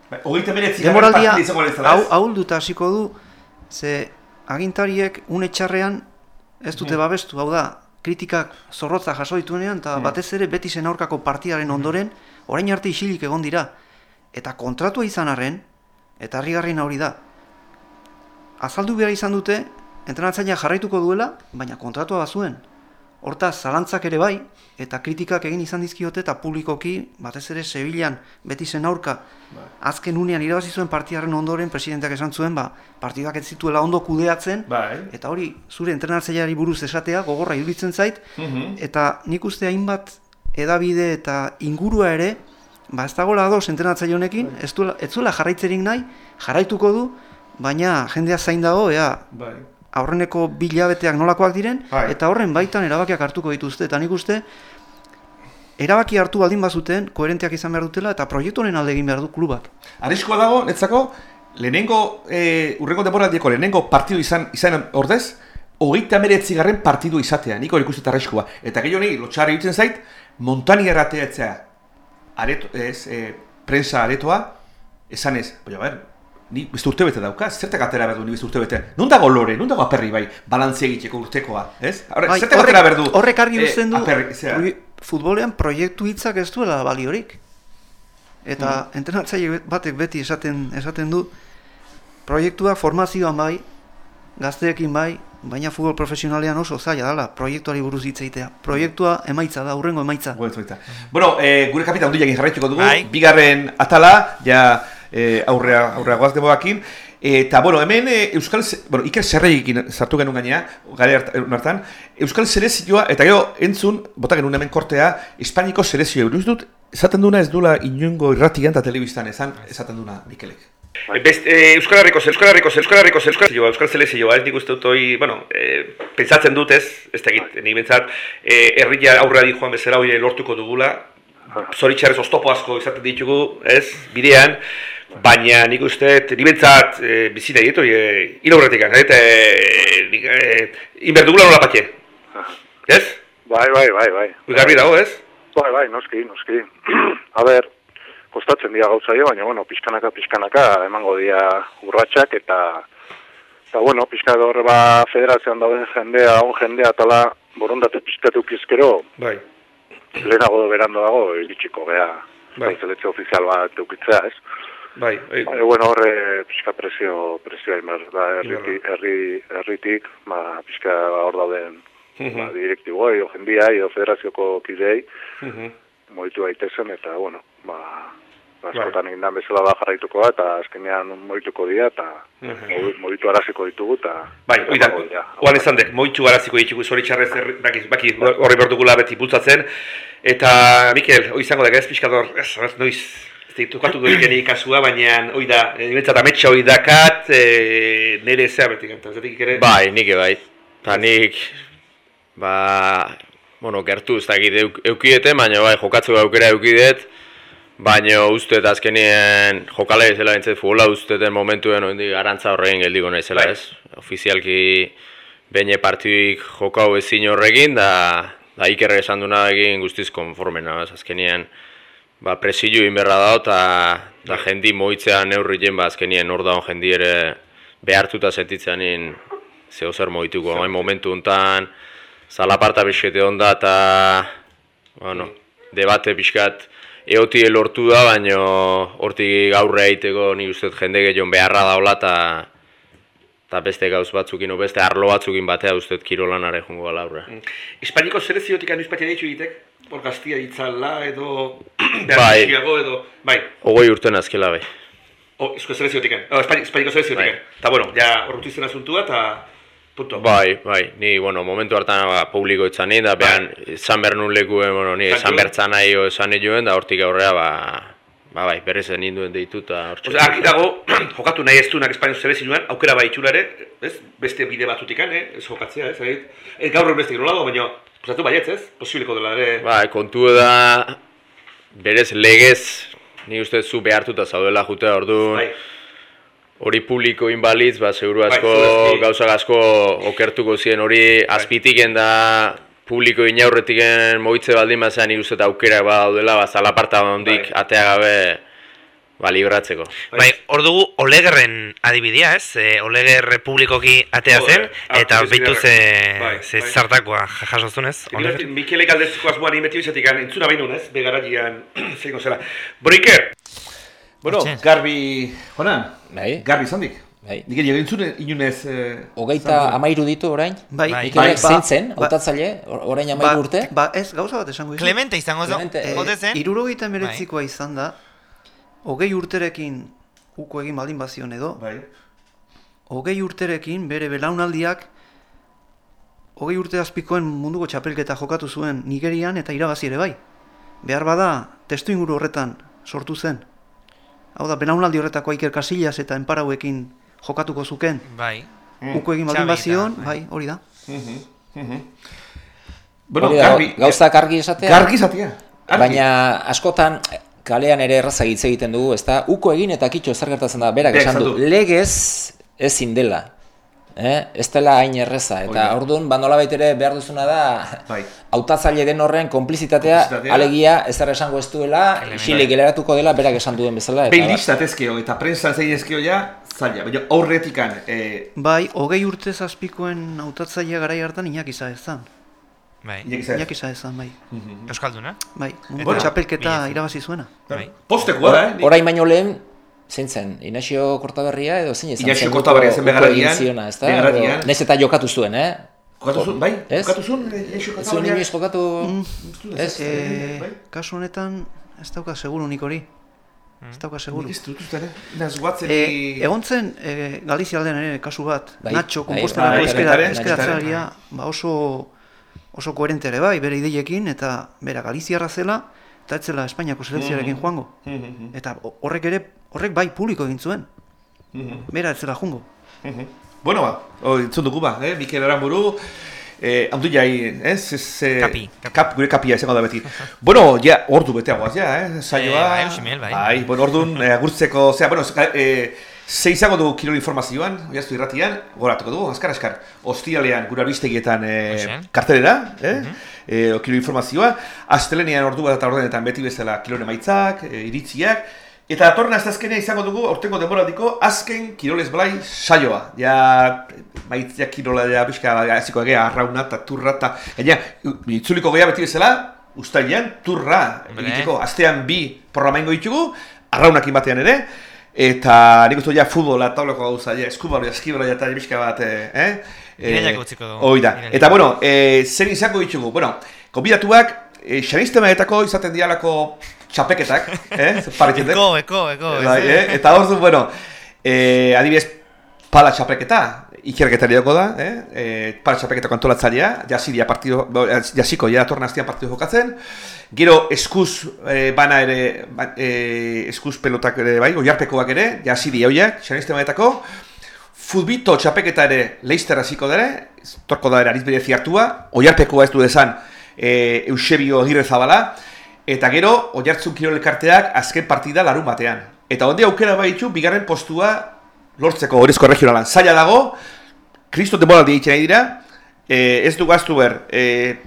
Bai, Hogeita meretzi Demoraldia ahulduta hasiko du, ze agintariek une txarrean ez dute babestu, hau da, kritikak zorrotza jaso dituenean, eta batez ere Betisen aurkako partidaren ondoren, orain arte isilik egon dira. Eta kontratua izan arren, eta harrigarriena hori da, azaldu behar izan dute, entrenatzailea jarraituko duela, baina kontratua bazuen. Hortaz, zalantzak ere bai, eta kritikak egin izan dizkiote, eta publikoki, batez ere Sevillan, Betisen aurka, azken unean irabazi zuen partidaren ondoren, presidenteak esan zuen, ba, partidak ez zituela ondo kudeatzen, Bai. eta hori, zure entrenatzaileari buruz esatea, gogorra iruditzen zait, Mhm. eta nik uste hainbat edabide eta ingurua ere, ba ez dagoela ados entrenatzaile honekin, ez, duela, ez zuela jarraitzerik nahi, jarraituko du, baina jendea zain dago, ea, Bai. Aurreneko bilabeteak nolakoak diren, Bai. eta horren baitan erabakiak hartuko dituzte, eta nik uste, erabaki hartu baldin bazuten, koherenteak izan behar dutela, eta proiektu honen alde egin behar du klubak. Arriskoa dago, netzako, lehenengo, e, urrengo demoraldieko lehenengo partidu izan, izan ordez, hogeita meretzi garren partidu izatea, nik hori ikustet arriskoa. Eta gehiago ni, lotxarri egiten zait, montani errateatzea, areto, ez, e, prensa aretoa, esan ez, baina ber, ni beste urte bete dauka, zertak atera behar du ni beste urte bete. Non dago lore, non dago aperri bai, balantzia egiteko urtekoa, ez? Horre, Bai, zertak atera behar du? horrek argi eh, uzten du, aperri, futbolean proiektu hitzak ez duela baliorik. Eta Mm. entrenatzaile batek beti esaten esaten du, proiektua formazioan bai, gazteekin bai, baina futbol profesionalean oso zaila dela, proiektuari buruz hitz egitea. Proiektua emaitza da, hurrengo emaitza. Bueno, eh, gure kapitan hundiakin jarraituko dugu, Bai. bigarren atala, ja eh, aurrea, aurrea goaz deboakin. Eta, bueno, hemen eh, Euskal, bueno, Iker Zerregikin sartu genuen gainea, gare hartan, Euskal Selezioa, eta gero entzun, bota genuen hemen kortea, Espainiko Selezioa, buruz dut, esaten duna ez dula inungo irratian eta telebistan esan, esaten duna Mikelek. Best, eh, Euskal Herriko, Euskal Herriko, Euskal Herriko, Euskal Herriko, Euskal Selezioa, ez nik uste dut hoi, bueno, eh, pentsatzen dut ez, ez da egit, nik bentsat, eh, herria aurrera di joan bezala hori lortuko dugula, zoritxarrez oztopo asko izaten ditugu, ez, bidean, baina nik uste, nik bentsat, eh, egit hori, eh, ilaurretik, eta nik, eh, inberdugula nola patxe, ez? Bai, bai, bai, bai. Garbi dago, ez? Bai, bai, noski, noski. A ber, kostatzen dira gauza jo, baina, bueno, pixkanaka, pixkanaka, emango dira urratxak, eta, eta bueno, pixkanaka horre ba, federazioan dauden jendea, on jendea, tala, borondate pixkatu pizkero, Bai. lehenago berando dago, iritsiko, gea, Bai. zeletze ofizial bat eukitzea, ez? Bai, bai. Bueno, horre pixka presio, presioa imar, da, herritik, herri, herritik, ba, pixka hor dauden, ba, direktiboi, o jendia, edo federazioko kidei, Mhm. moitu daitezen eta bueno, ba Bai. askotan egin dan bezala da jarraituko da eta azkenean moituko dira eta modu- moitu araziko ditugu eta Bai, hoi da, emango dira. oan esan de, moitxu garaziko ditugu zoritxarrez, baki, baki horri behar dugula beti bultzatzen, eta Mikel, hoi izango da, ez pixka dor, ez, noiz, ditukatu dut geni kasua, baina hoi da, niretzat ametsa hoi dakat, e, nire zea bertik, zetik ere, Bai, nik bai. Eta nik, ba, bueno, gertu ez dakit euk, eukidete, baina bai, jokatzeko aukera eukidet, baina uste eta azkenien jokale zela bintzat futbola usteten momentuen oindik arantza horregin geldiko naizela Bai. ez. Ofizialki beine partiduik jokau ezin horrekin, da, da ikerre esan duna egin guztiz konformena, azkenien, ba, presillo inberra da, eta da jendi moitzea neurrien, ba, azkenien hor daun jendi ere behartuta sentitzeanin zeo zer moituko, hain momentu hontan zalaparta biskete onda eta, bueno, debate pixkat eoti lortu da, baino hortik gaurre egiteko ni uste dut jende gehiago beharra daula eta eta beste gauz batzukin, beste arlo batzukin batea uste dut kirolanare jungo gala aurre. Espainiko seleziotik anu ditu egitek, hor gaztia ditzala, edo, Bai. edo, bai, Ogoi urten azkela bai. o, izko seleziotik, oh, Espain, Espainiko seleziotik, Bai. eta bueno, ja, horretu izan asuntua, eta, punto. Bai, bai, ni, bueno, momentu hartan ba, publiko itzan da behan, izan behar nun lekuen, bueno, ni du. bertzan nahi o esan nioen, da hortik aurrea, ba, ba, bai, berriz ninduen deitu, eta hortxe. Osea, argi dago, jokatu nahi ez duenak Espainio selezioan, aukera bai itxulare, ez? Beste bide batutikan, eh? Ez jokatzea, ez? Egit, ez gaur beste girola dago, baina, posatu baietz, ez? Posibleko dela ere. Bai, kontu da, berez legez, ni uste zu behartuta zaudela jutea orduan, Bai. hori publiko inbalitz, ba, seguru Bai, asko, segurazki. gauza asko okertuko ziren hori azpitiken da publiko inaurretiken mogitze baldin uste dut aukera ba daudela, ba, zalaparta ondik Bai. atea gabe, ba, libratzeko. Bai, hor dugu Olegerren adibidea, ez? E, Oleger publikoki atea zen, hartu eta ez beitu ze, Bai, ze bai. zartakoa jasozun, ez? Mikele galdetzeko asmoan inbeti bizatik entzuna behin ez? Begaragian, zeiko zela. Broiker! Bueno, garbi... Jonan, Bai. garbi izandik. Bai. Nik egin entzune inunez... Eh, Hogeita amairu ditu orain? Bai, Bai. Nik ere ba- zein zen, ba- hautatzaile, or- orain Ba, amairu urte? ba, ez, gauza bat esango dizu. Clemente izango eh, zen? Irurogeita emeretzikoa izan da, hogei urterekin uko egin baldin bazion edo, bai. hogei urterekin bere belaunaldiak hogei urte azpikoen munduko txapelketa jokatu zuen Nigerian eta irabazi ere bai. Behar bada, testu inguru horretan sortu zen. Hau da, belaunaldi horretako Iker Casillas eta enparauekin jokatuko zuken. Bai. Uko egin baldin bazion, bai, hori da. Bueno, Hori da, garbi... gauzak argi esatea? Gargi izatea. Argi. Baina askotan kalean ere erraza hitz egiten dugu, ezta? Uko egin eta kitxo zer gertatzen da, berak Berak esan du, legez ezin dela. Eh? Ez dela hain erreza, eta Hori da. orduan ba nolabait ere behar duzuna da Bai. hautatzaile den horren konplizitatea, Konplizitatea. alegia ezer esango ez duela, isilik geleratuko dela berak esan duen bezala. Eta, Behin lista tezkeo eta prensan zein ezkeo ja, zaila. Baina aurretikan, eh, Bai, hogei urte zazpikoen hautatzailea garai hartan Iñaki Saezan. Bai. Iñaki Saez. Iñaki Saezan, bai. Euskalduna? Bai, Bueno, txapelketa irabazi zuena. Bai. postekoa da, eh? Orain baino lehen, zein zen, Inaxio Kortaberria edo zein izan Inaxio Kortaberria zen Begaragian? Begaragian. Nahiz eta jokatu zuen, eh? Jokatu zuen, bai? Ez? Jokatu zuen, eh, Eixo Ez zuen inoiz jokatu... Ez? E, bai? kasu honetan, ez dauka seguru nik hori. Ez dauka seguru. Ez dut uste, eh? Naz guatzen... E, egon zen, e, Galizia aldean ere kasu bat, Bai, Nacho, bai, kompostelako bai, ezkera, bai, ezkeratzaria, ba oso, oso koherente ere bai, bere ideiekin, eta bera Galiziarra zela, eta ez zela Espainiako selekzioarekin joango. Eta ho- horrek ere, horrek bai publiko egin zuen. Bera ez zela jungo. Bueno, ba, hori entzun dugu ba, eh? Mikel Aramburu, eh, handu jai, ez? ez eh, Kapi, kapi. Kap, gure kapia izango da beti. bueno, ja, ordu beteagoaz, ja, eh? Saioa. Eh, bai, bai. Bai, bueno, ordun, eh, agurtzeko, zera, bueno, eh, ze izango dugu kirol informazioan, oiaztu irratian, goratuko dugu, azkar, azkar. Ostialean, gure albistegietan eh, Hoxe. kartelera, eh? eh, kirol informazioa. Astelenean ordu bat eta ordenetan beti bezala kirol emaitzak, eh, iritziak. Eta datorren azkenea izango dugu, aurtengo demoraldiko azken kirolez blai saioa. Ja, maitziak kirola ja, bizka, hasiko gea, arrauna eta turra eta... Gaina, itzuliko gea beti bezala, ustailean, turra egiteko. Astean bi programa ingo ditugu, arraunak batean ere, eta nik uste ja futbola, taulako gauza, ja, eskubalo, eskibalo, ja, eta bizka bat, eh? eh? Utziko dugu. Hoi da. Eta, bueno, eh, zer izango ditugu? Bueno, konbidatuak, eh, xanistemaetako izaten dialako txapeketak, eh? Paretetek. Eko, eko, eko. Bai, eh? Eta hor du, bueno, eh, adibidez, pala txapeketa, ikerketari da, eh? eh pala txapeketako antolatzailea, jasi dia partido, bo, jasiko ja torna hastian partido jokatzen, gero eskuz eh, bana ere, ba, eh, eskuz pelotak ere, bai, oiarpekoak ere, jasi dia hoiak, xanistemaetako, Futbito txapeketa ere Leicester hasiko dere, torko da ere arizbide ziartua, oiarpekoa ez du desan e, Eusebio Agirre Zabala, eta gero oiartzun kirol elkarteak azken partida larun batean. Eta onde aukera baitu bigarren postua lortzeko horrezko regionalan. Zaila dago, kriston demoraldi egiten nahi dira, e, ez du gaztu ber, e,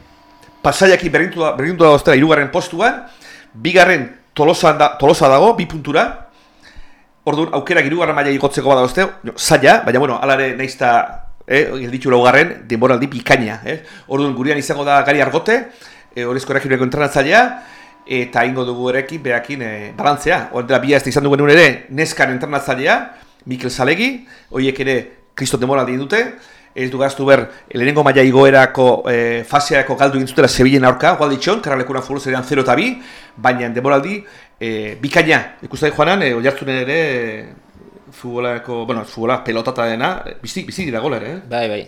berdintu da, berdintu da ostera irugarren postuan, bigarren tolosa, da, tolosa dago, bi puntura, Orduan, aukera girugarra maila igotzeko bada uste, zaila, baina bueno, alare naiz eta eh, gelditu laugarren, denboraldi bikaina. Eh? Orduan, gurean izango da gari argote, eh, horrezko erregioneko entrenatzailea, eta ingo dugu erekin, behakin eh, balantzea. Ordera, bia ez da izan dugu ere, neskan entrenatzailea, Mikel Salegi, horiek ere kriston demoraldi dute, ez du gaztu ber, lehenengo maila igoerako eh, faseako galdu egin zutela Sevillen aurka, Gualditxon, karralekunan futbol zerean 0 eta 2, baina demoraldi eh, bikaina, ikusten joanan, eh, oiartzunen ere, eh, futbolako, bueno, futbola pelotata dena, bizi, bizi dira gola ere, eh? Bai, bai.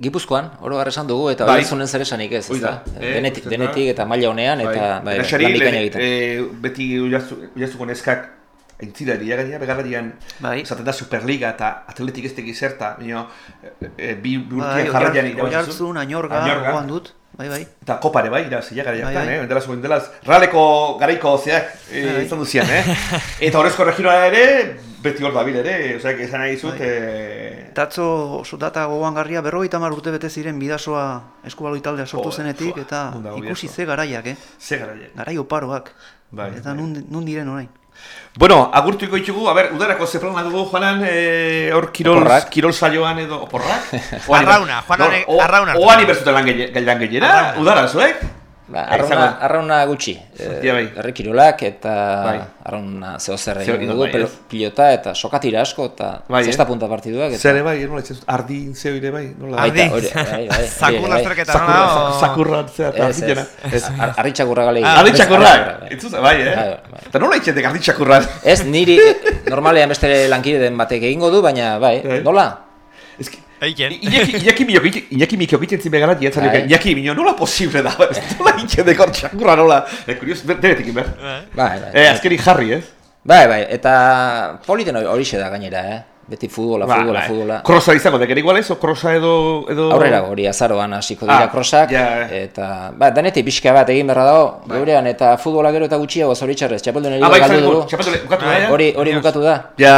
Gipuzkoan, oro esan dugu, eta Bai. bai. zunen zer esanik ez, Hoi da, eh, denetik, denetik eta maila honean, eta bai, bai, Erasari, lan bikaina egiten. eh, beti oiartzu- oiartzuko neskak Aintzilari, gaina begarradian, Bai. esaten da Superliga eta atletik ez tegiz zerta, bino, e, e, bi bi Bai, urtean jarraian oi irabazi hartzun, zuen. añorga, goan dut. Bai, bai. Eta kopare bai, irabazi ja garaian, Bai, bai, bai. eh? Dela zuen delaz, raleko garaiko zeak e, Bai. izan duzian, eh? Eta horrezko regionala ere, beti hor dabil ere, osea, esan nahi zut, Bai. e, Tatzo soldata gogoan garria berrogeita hamar urte bete ziren bidasoa eskubaloi taldea sortu zenetik eta ikusi ze garaiak, eh? ze garaian. Garai oparoak. Bai, eta bai. nun, nun diren orain. Bueno, agurtuko ditugu, a ber, udarako ze plana dugu, Juanan, eh, hor kirol, kirol saioan edo, oporrak? Arrauna, Juanan e- arrauna. Oan iberzuten lan gehi- lan gehiena, Arrauna. udara, zuek? Ba, Bai, arrauna, arrauna gutxi. Eh, Ja, bai. herri kirolak eta Bai. arrauna zeo zer Zeo- egin dugu, bai, pilota eta sokatira asko eta Bai, zesta eh? punta partiduak. Eta, Zer bai, nola itzen, ardin zeo ire bai, nola? Ardi. Baita, hori- bai, bai, bai, lasterketa Sakurra, nola, sakurra, zea, eta Ez, ardillena. ez, ar- arritxakurra galegi. Ah, Arditxakurrak, bai. entzuz, bai, eh? Bai, bai. Eta nola itxetek arditxakurrak? Ez, niri normalean beste lankide den batek egingo du, baina bai, Bai. nola? Eiken. Iñaki, Iñaki Miok, Iñaki Miok egiten zin begara, diatzen Bai. Iñaki Miok, nola posible da, ez nola itxetek hor txakurra nola? Eh, kurios, ber- debetik ber. Bai, bai. Eh, azkeri jarri, ez? Bai, bai, eta politen hori- horixe da gainera, eh? Beti futbola, Ba, futbola, bai. futbola. Krosa izango, deker igual ez, o krosa edo... edo... Aurrera hori azaroan hasiko dira Ah, krosak, ja. eta ba, denetik pixka bat egin beharra dago, geurean, eta futbola gero eta gutxiago zoritxarrez, txapeldun Ah, bai, galdu dugu. txapatu bukatu da, ja? Hori, hori bukatu da, Ja,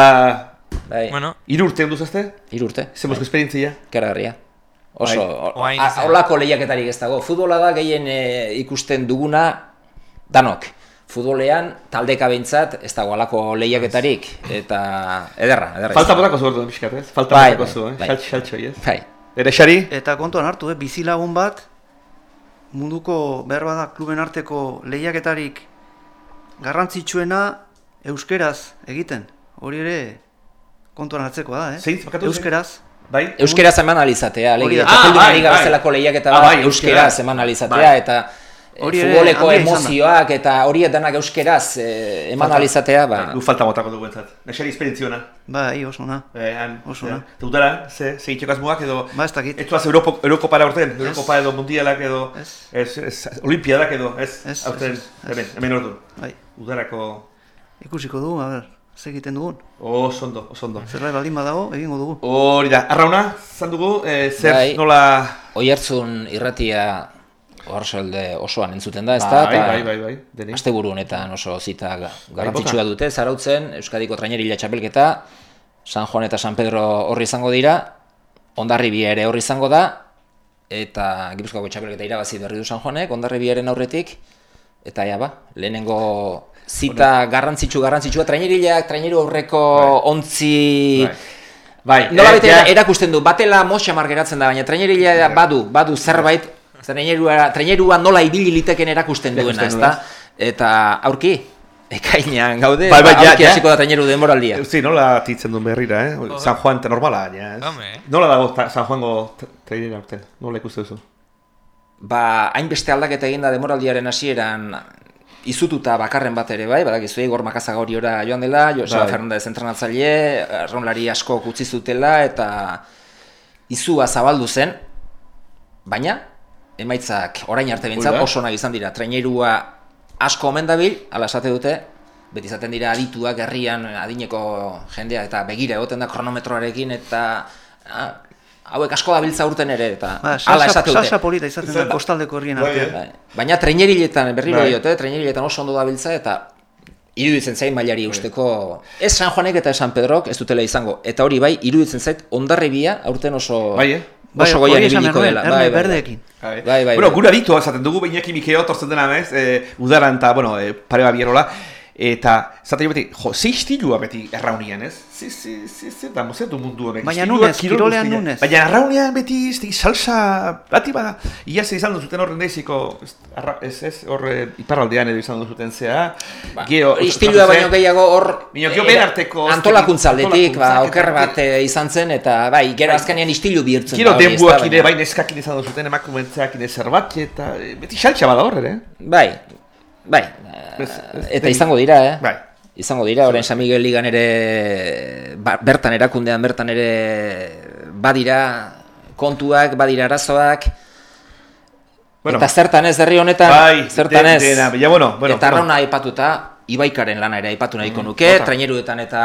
bai, Bueno, hiru urte onduz ezte? hiru urte, Zemozko esperientzia? keragarria. Oso, Bai. holako lehiaketarik ez dago. Futbola da gehien e, ikusten duguna danok. Futbolean taldeka behintzat ez dago halako lehiaketarik eta ederra, ederra. Falta botako zu orduan pixkat, ez? Falta Bai, botako bai, zu, eh? bai. Xalt- Xaltxoi, ez? Bai. Ere xari? Eta kontuan hartu, eh? bizilagun bat, munduko behar bada kluben arteko lehiaketarik garrantzitsuena euskeraz egiten. Hori ere kontuan hartzeko da, eh? Zein, bakatu? Euskeraz. Bai? Euskeraz eman alizatea, alegia. da. Txapelduna Ah, bai, liga bai. lehiaketa Ah, bai, euskeraz eman alizatea Bai. eta Hori futboleko emozioak eta hori denak euskeraz e, eman Falta- alizatea, ba, Du falta botako dugu entzat. Nexari esperientziona. Bai, oso na. Eh, han, Oso, na. Eta udara, ze, ze itxeko asmoak edo... Ba, ez dakit. Ez tuaz Europo, Eurokopara urten, Eurokopa edo Mundialak edo... Ez. Ez, ez, Olimpiadak edo, ez? Ez, Aurten, ez, ez. hemen, hemen ordu. Bai, Udarako... ikusiko dugu, a ber, ze egiten dugun. Oso ondo, oso ondo. Zerbait baldin badago, egingo dugu. Hori da, arrauna, zan dugu, eh, zer Bai. nola... Oihartzun irratia oharsolde osoan entzuten da, ezta? Bai, Eta bai, bai, bai, denik. Asteburu honetan oso zita ga- garrantzitsua bota. dute, zarautzen, Euskadiko trainerila txapelketa, San Juan eta San Pedro horri izango dira, Ondarribia ere horri izango da, eta Gipuzkoako txapelketa irabazi berri du San Juanek, Ondarribiaren aurretik, eta ja ba, lehenengo zita garrantzitsu garrantzitsua, trainerilak, traineru aurreko ontzi... Bai. Bai, Nola eh, bete ja- erakusten du, batela motxamar geratzen da, baina trainerila badu, badu zerbait, trainerua, trainerua nola ibili liteken erakusten duena, Erakusten ezta? Eta aurki, ekainean gaude, Bai, bai, ba, ja, aurki ja. hasiko da traineru denboraldia. Zi, nola titzen duen berrira, eh? San Juan normala, ja, ez? Nola dago San Juango tra- trainera urten? Nola ikuste duzu? Ba, hainbeste aldaketa eginda demoraldiaren hasieran izututa bakarren bat ere bai, badakizu Igor Makazaga hori ora joan dela, Joseba Bai. Fernandez entrenatzaile, arraunlari asko utzi zutela eta izua zabaldu zen, baina emaitzak orain arte bintzat da. oso onak izan dira. Trainerua asko omen dabil, ala esate dute, beti izaten dira adituak herrian adineko jendea eta begira egoten da kronometroarekin eta ah, hauek asko dabiltza urten ere eta Ba, hala salsa, esate dute. salsa polita izaten da kostaldeko herrien Bai, artean. eh? Bai. Baina traineriletan berriro Bai. diote, traineriletan oso ondo dabiltza eta iruditzen zain mailari usteko ez San Juanek eta San Pedrok ez dutela izango eta hori bai iruditzen zait Ondarribia aurten oso Bai, eh? Bai, oso goian ibiliko dela. Bai, erne bai, bai. berdeekin. Bai, Bai, bai, bueno, bai. gure aditua esaten dugu, Iñaki Mikeo tortzen dena, ez? E, udaran eta, bueno, e, pare bat bierola. Eta, zaten beti, jo, ze istilua beti erraunian, ez? Ze, ze, ze, ze, da, mozertu mundu honek. Baina nunez, kirol kirolean nunez. Baina erraunean beti, ez da, salsa, bati bada. Ia ze izan duzuten horren deiziko, ez, ez, horre, iparraldean edo izan duzuten zea. Ba, Geo, istilua baino gehiago hor Baina gero eh, ben arteko, ez antolakuntza aldetik, ba, oker bat eh, izan zen eta bai, gero azkenean istilu bihurtzen Gero denbuak ezta, ere, baina- bai neskakin izan duzuten emakumentzeak ine zerbait, eta e, beti saltxa bada horre, eh? Bai, bai, eh, Ez- ez- eta ez- izango dira, eh? Bai. Izango dira, orain San Miguel Ligan ere, ba, bertan erakundean bertan ere badira kontuak, badira arazoak, Bueno, eta zertan ez herri honetan, bai, zertan de- ez, dena, baina, bueno, bueno, eta bueno. aipatuta, Ibaikaren lana ere aipatu nahiko nuke, Mm, traineruetan eta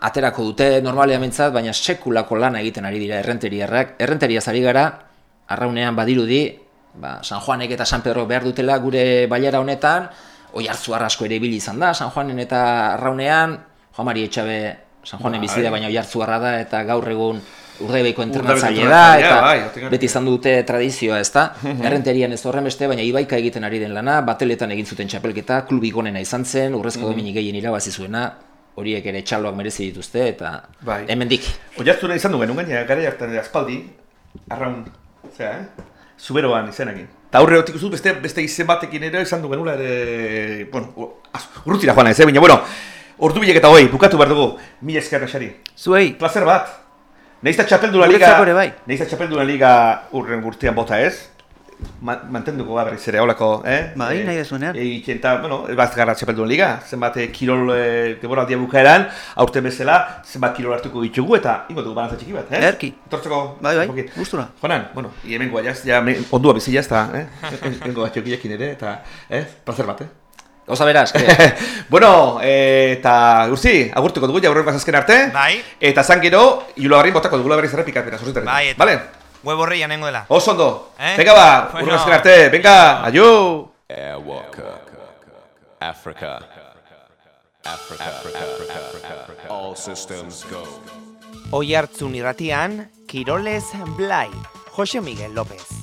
aterako dute normalean behintzat, baina sekulako lana egiten ari dira errenteriarrak. Errenteriaz ari gara, arraunean badirudi, ba, San Juanek eta San Pedro behar dutela gure bailara honetan, oi hartzu asko ere ibili izan da, San Juanen eta arraunean, Juan Mari Etxabe San Juanen Bai. bizi da, baina oi hartzuarra da, eta gaur egun Urdaibaiko entrenatzaile da, eta bai, beti izan dute tradizioa, ez da? Errenterian ez horren beste, baina Ibaika egiten ari den lana, bateletan egin zuten txapelketa, klubi gonena izan zen, urrezko dominik gehien irabazi zuena, horiek ere txaloak merezi dituzte, eta Bai. hemendik. Oiartzuna izan duen, gaina gara hartan aspaldi, arraun, zera, eh? Zuberoan izenekin. Eta aurre hotik uzut, beste, beste izen batekin ere izan duen ula ere, bueno, urrutira joan ez, eh? baina, bueno, ordu bilek eta hoi, bukatu behar dugu, mila eskerra xari. Zuei, Placer bat. Neizta txapelduna liga, bai. neizta txapelduna liga urren urtean bota ez, mantenduko ga berriz ere, holako, eh? Bai, Eh, nahi dezuenean. Egiten eta, bueno, bat gara txapelduna liga, zenbat eh, kirol e, deboraldia bukaeran, aurten bezala, zenbat kirol hartuko ditugu eta ingo dugu balantza txiki bat, eh? Erki. Tortzeko, Bai, bai, poki. gustura. Jonan, bueno, y hemen guaiaz, ja, me- ondua bizi jazta, eh? Hengo bat txokiekin ere, eta, eh? Placer bat, eh? Gauza beraz, bueno, eh, eta urzi, agurtuko dugu, jaurren bazazken arte. Bai. Eta zan gero, Iulo Barrin botako dugula berriz errepikak, bera, sorritarri. Bai, eta Vale? Horri janengo dela. Oso ondo. Eh? Venga ba, Bueno. urren arte, venga, aio! Airwalker. Africa. Africa. Africa. All systems go. Oi hartzun irratian, Kiroles Blai, Jose Miguel López.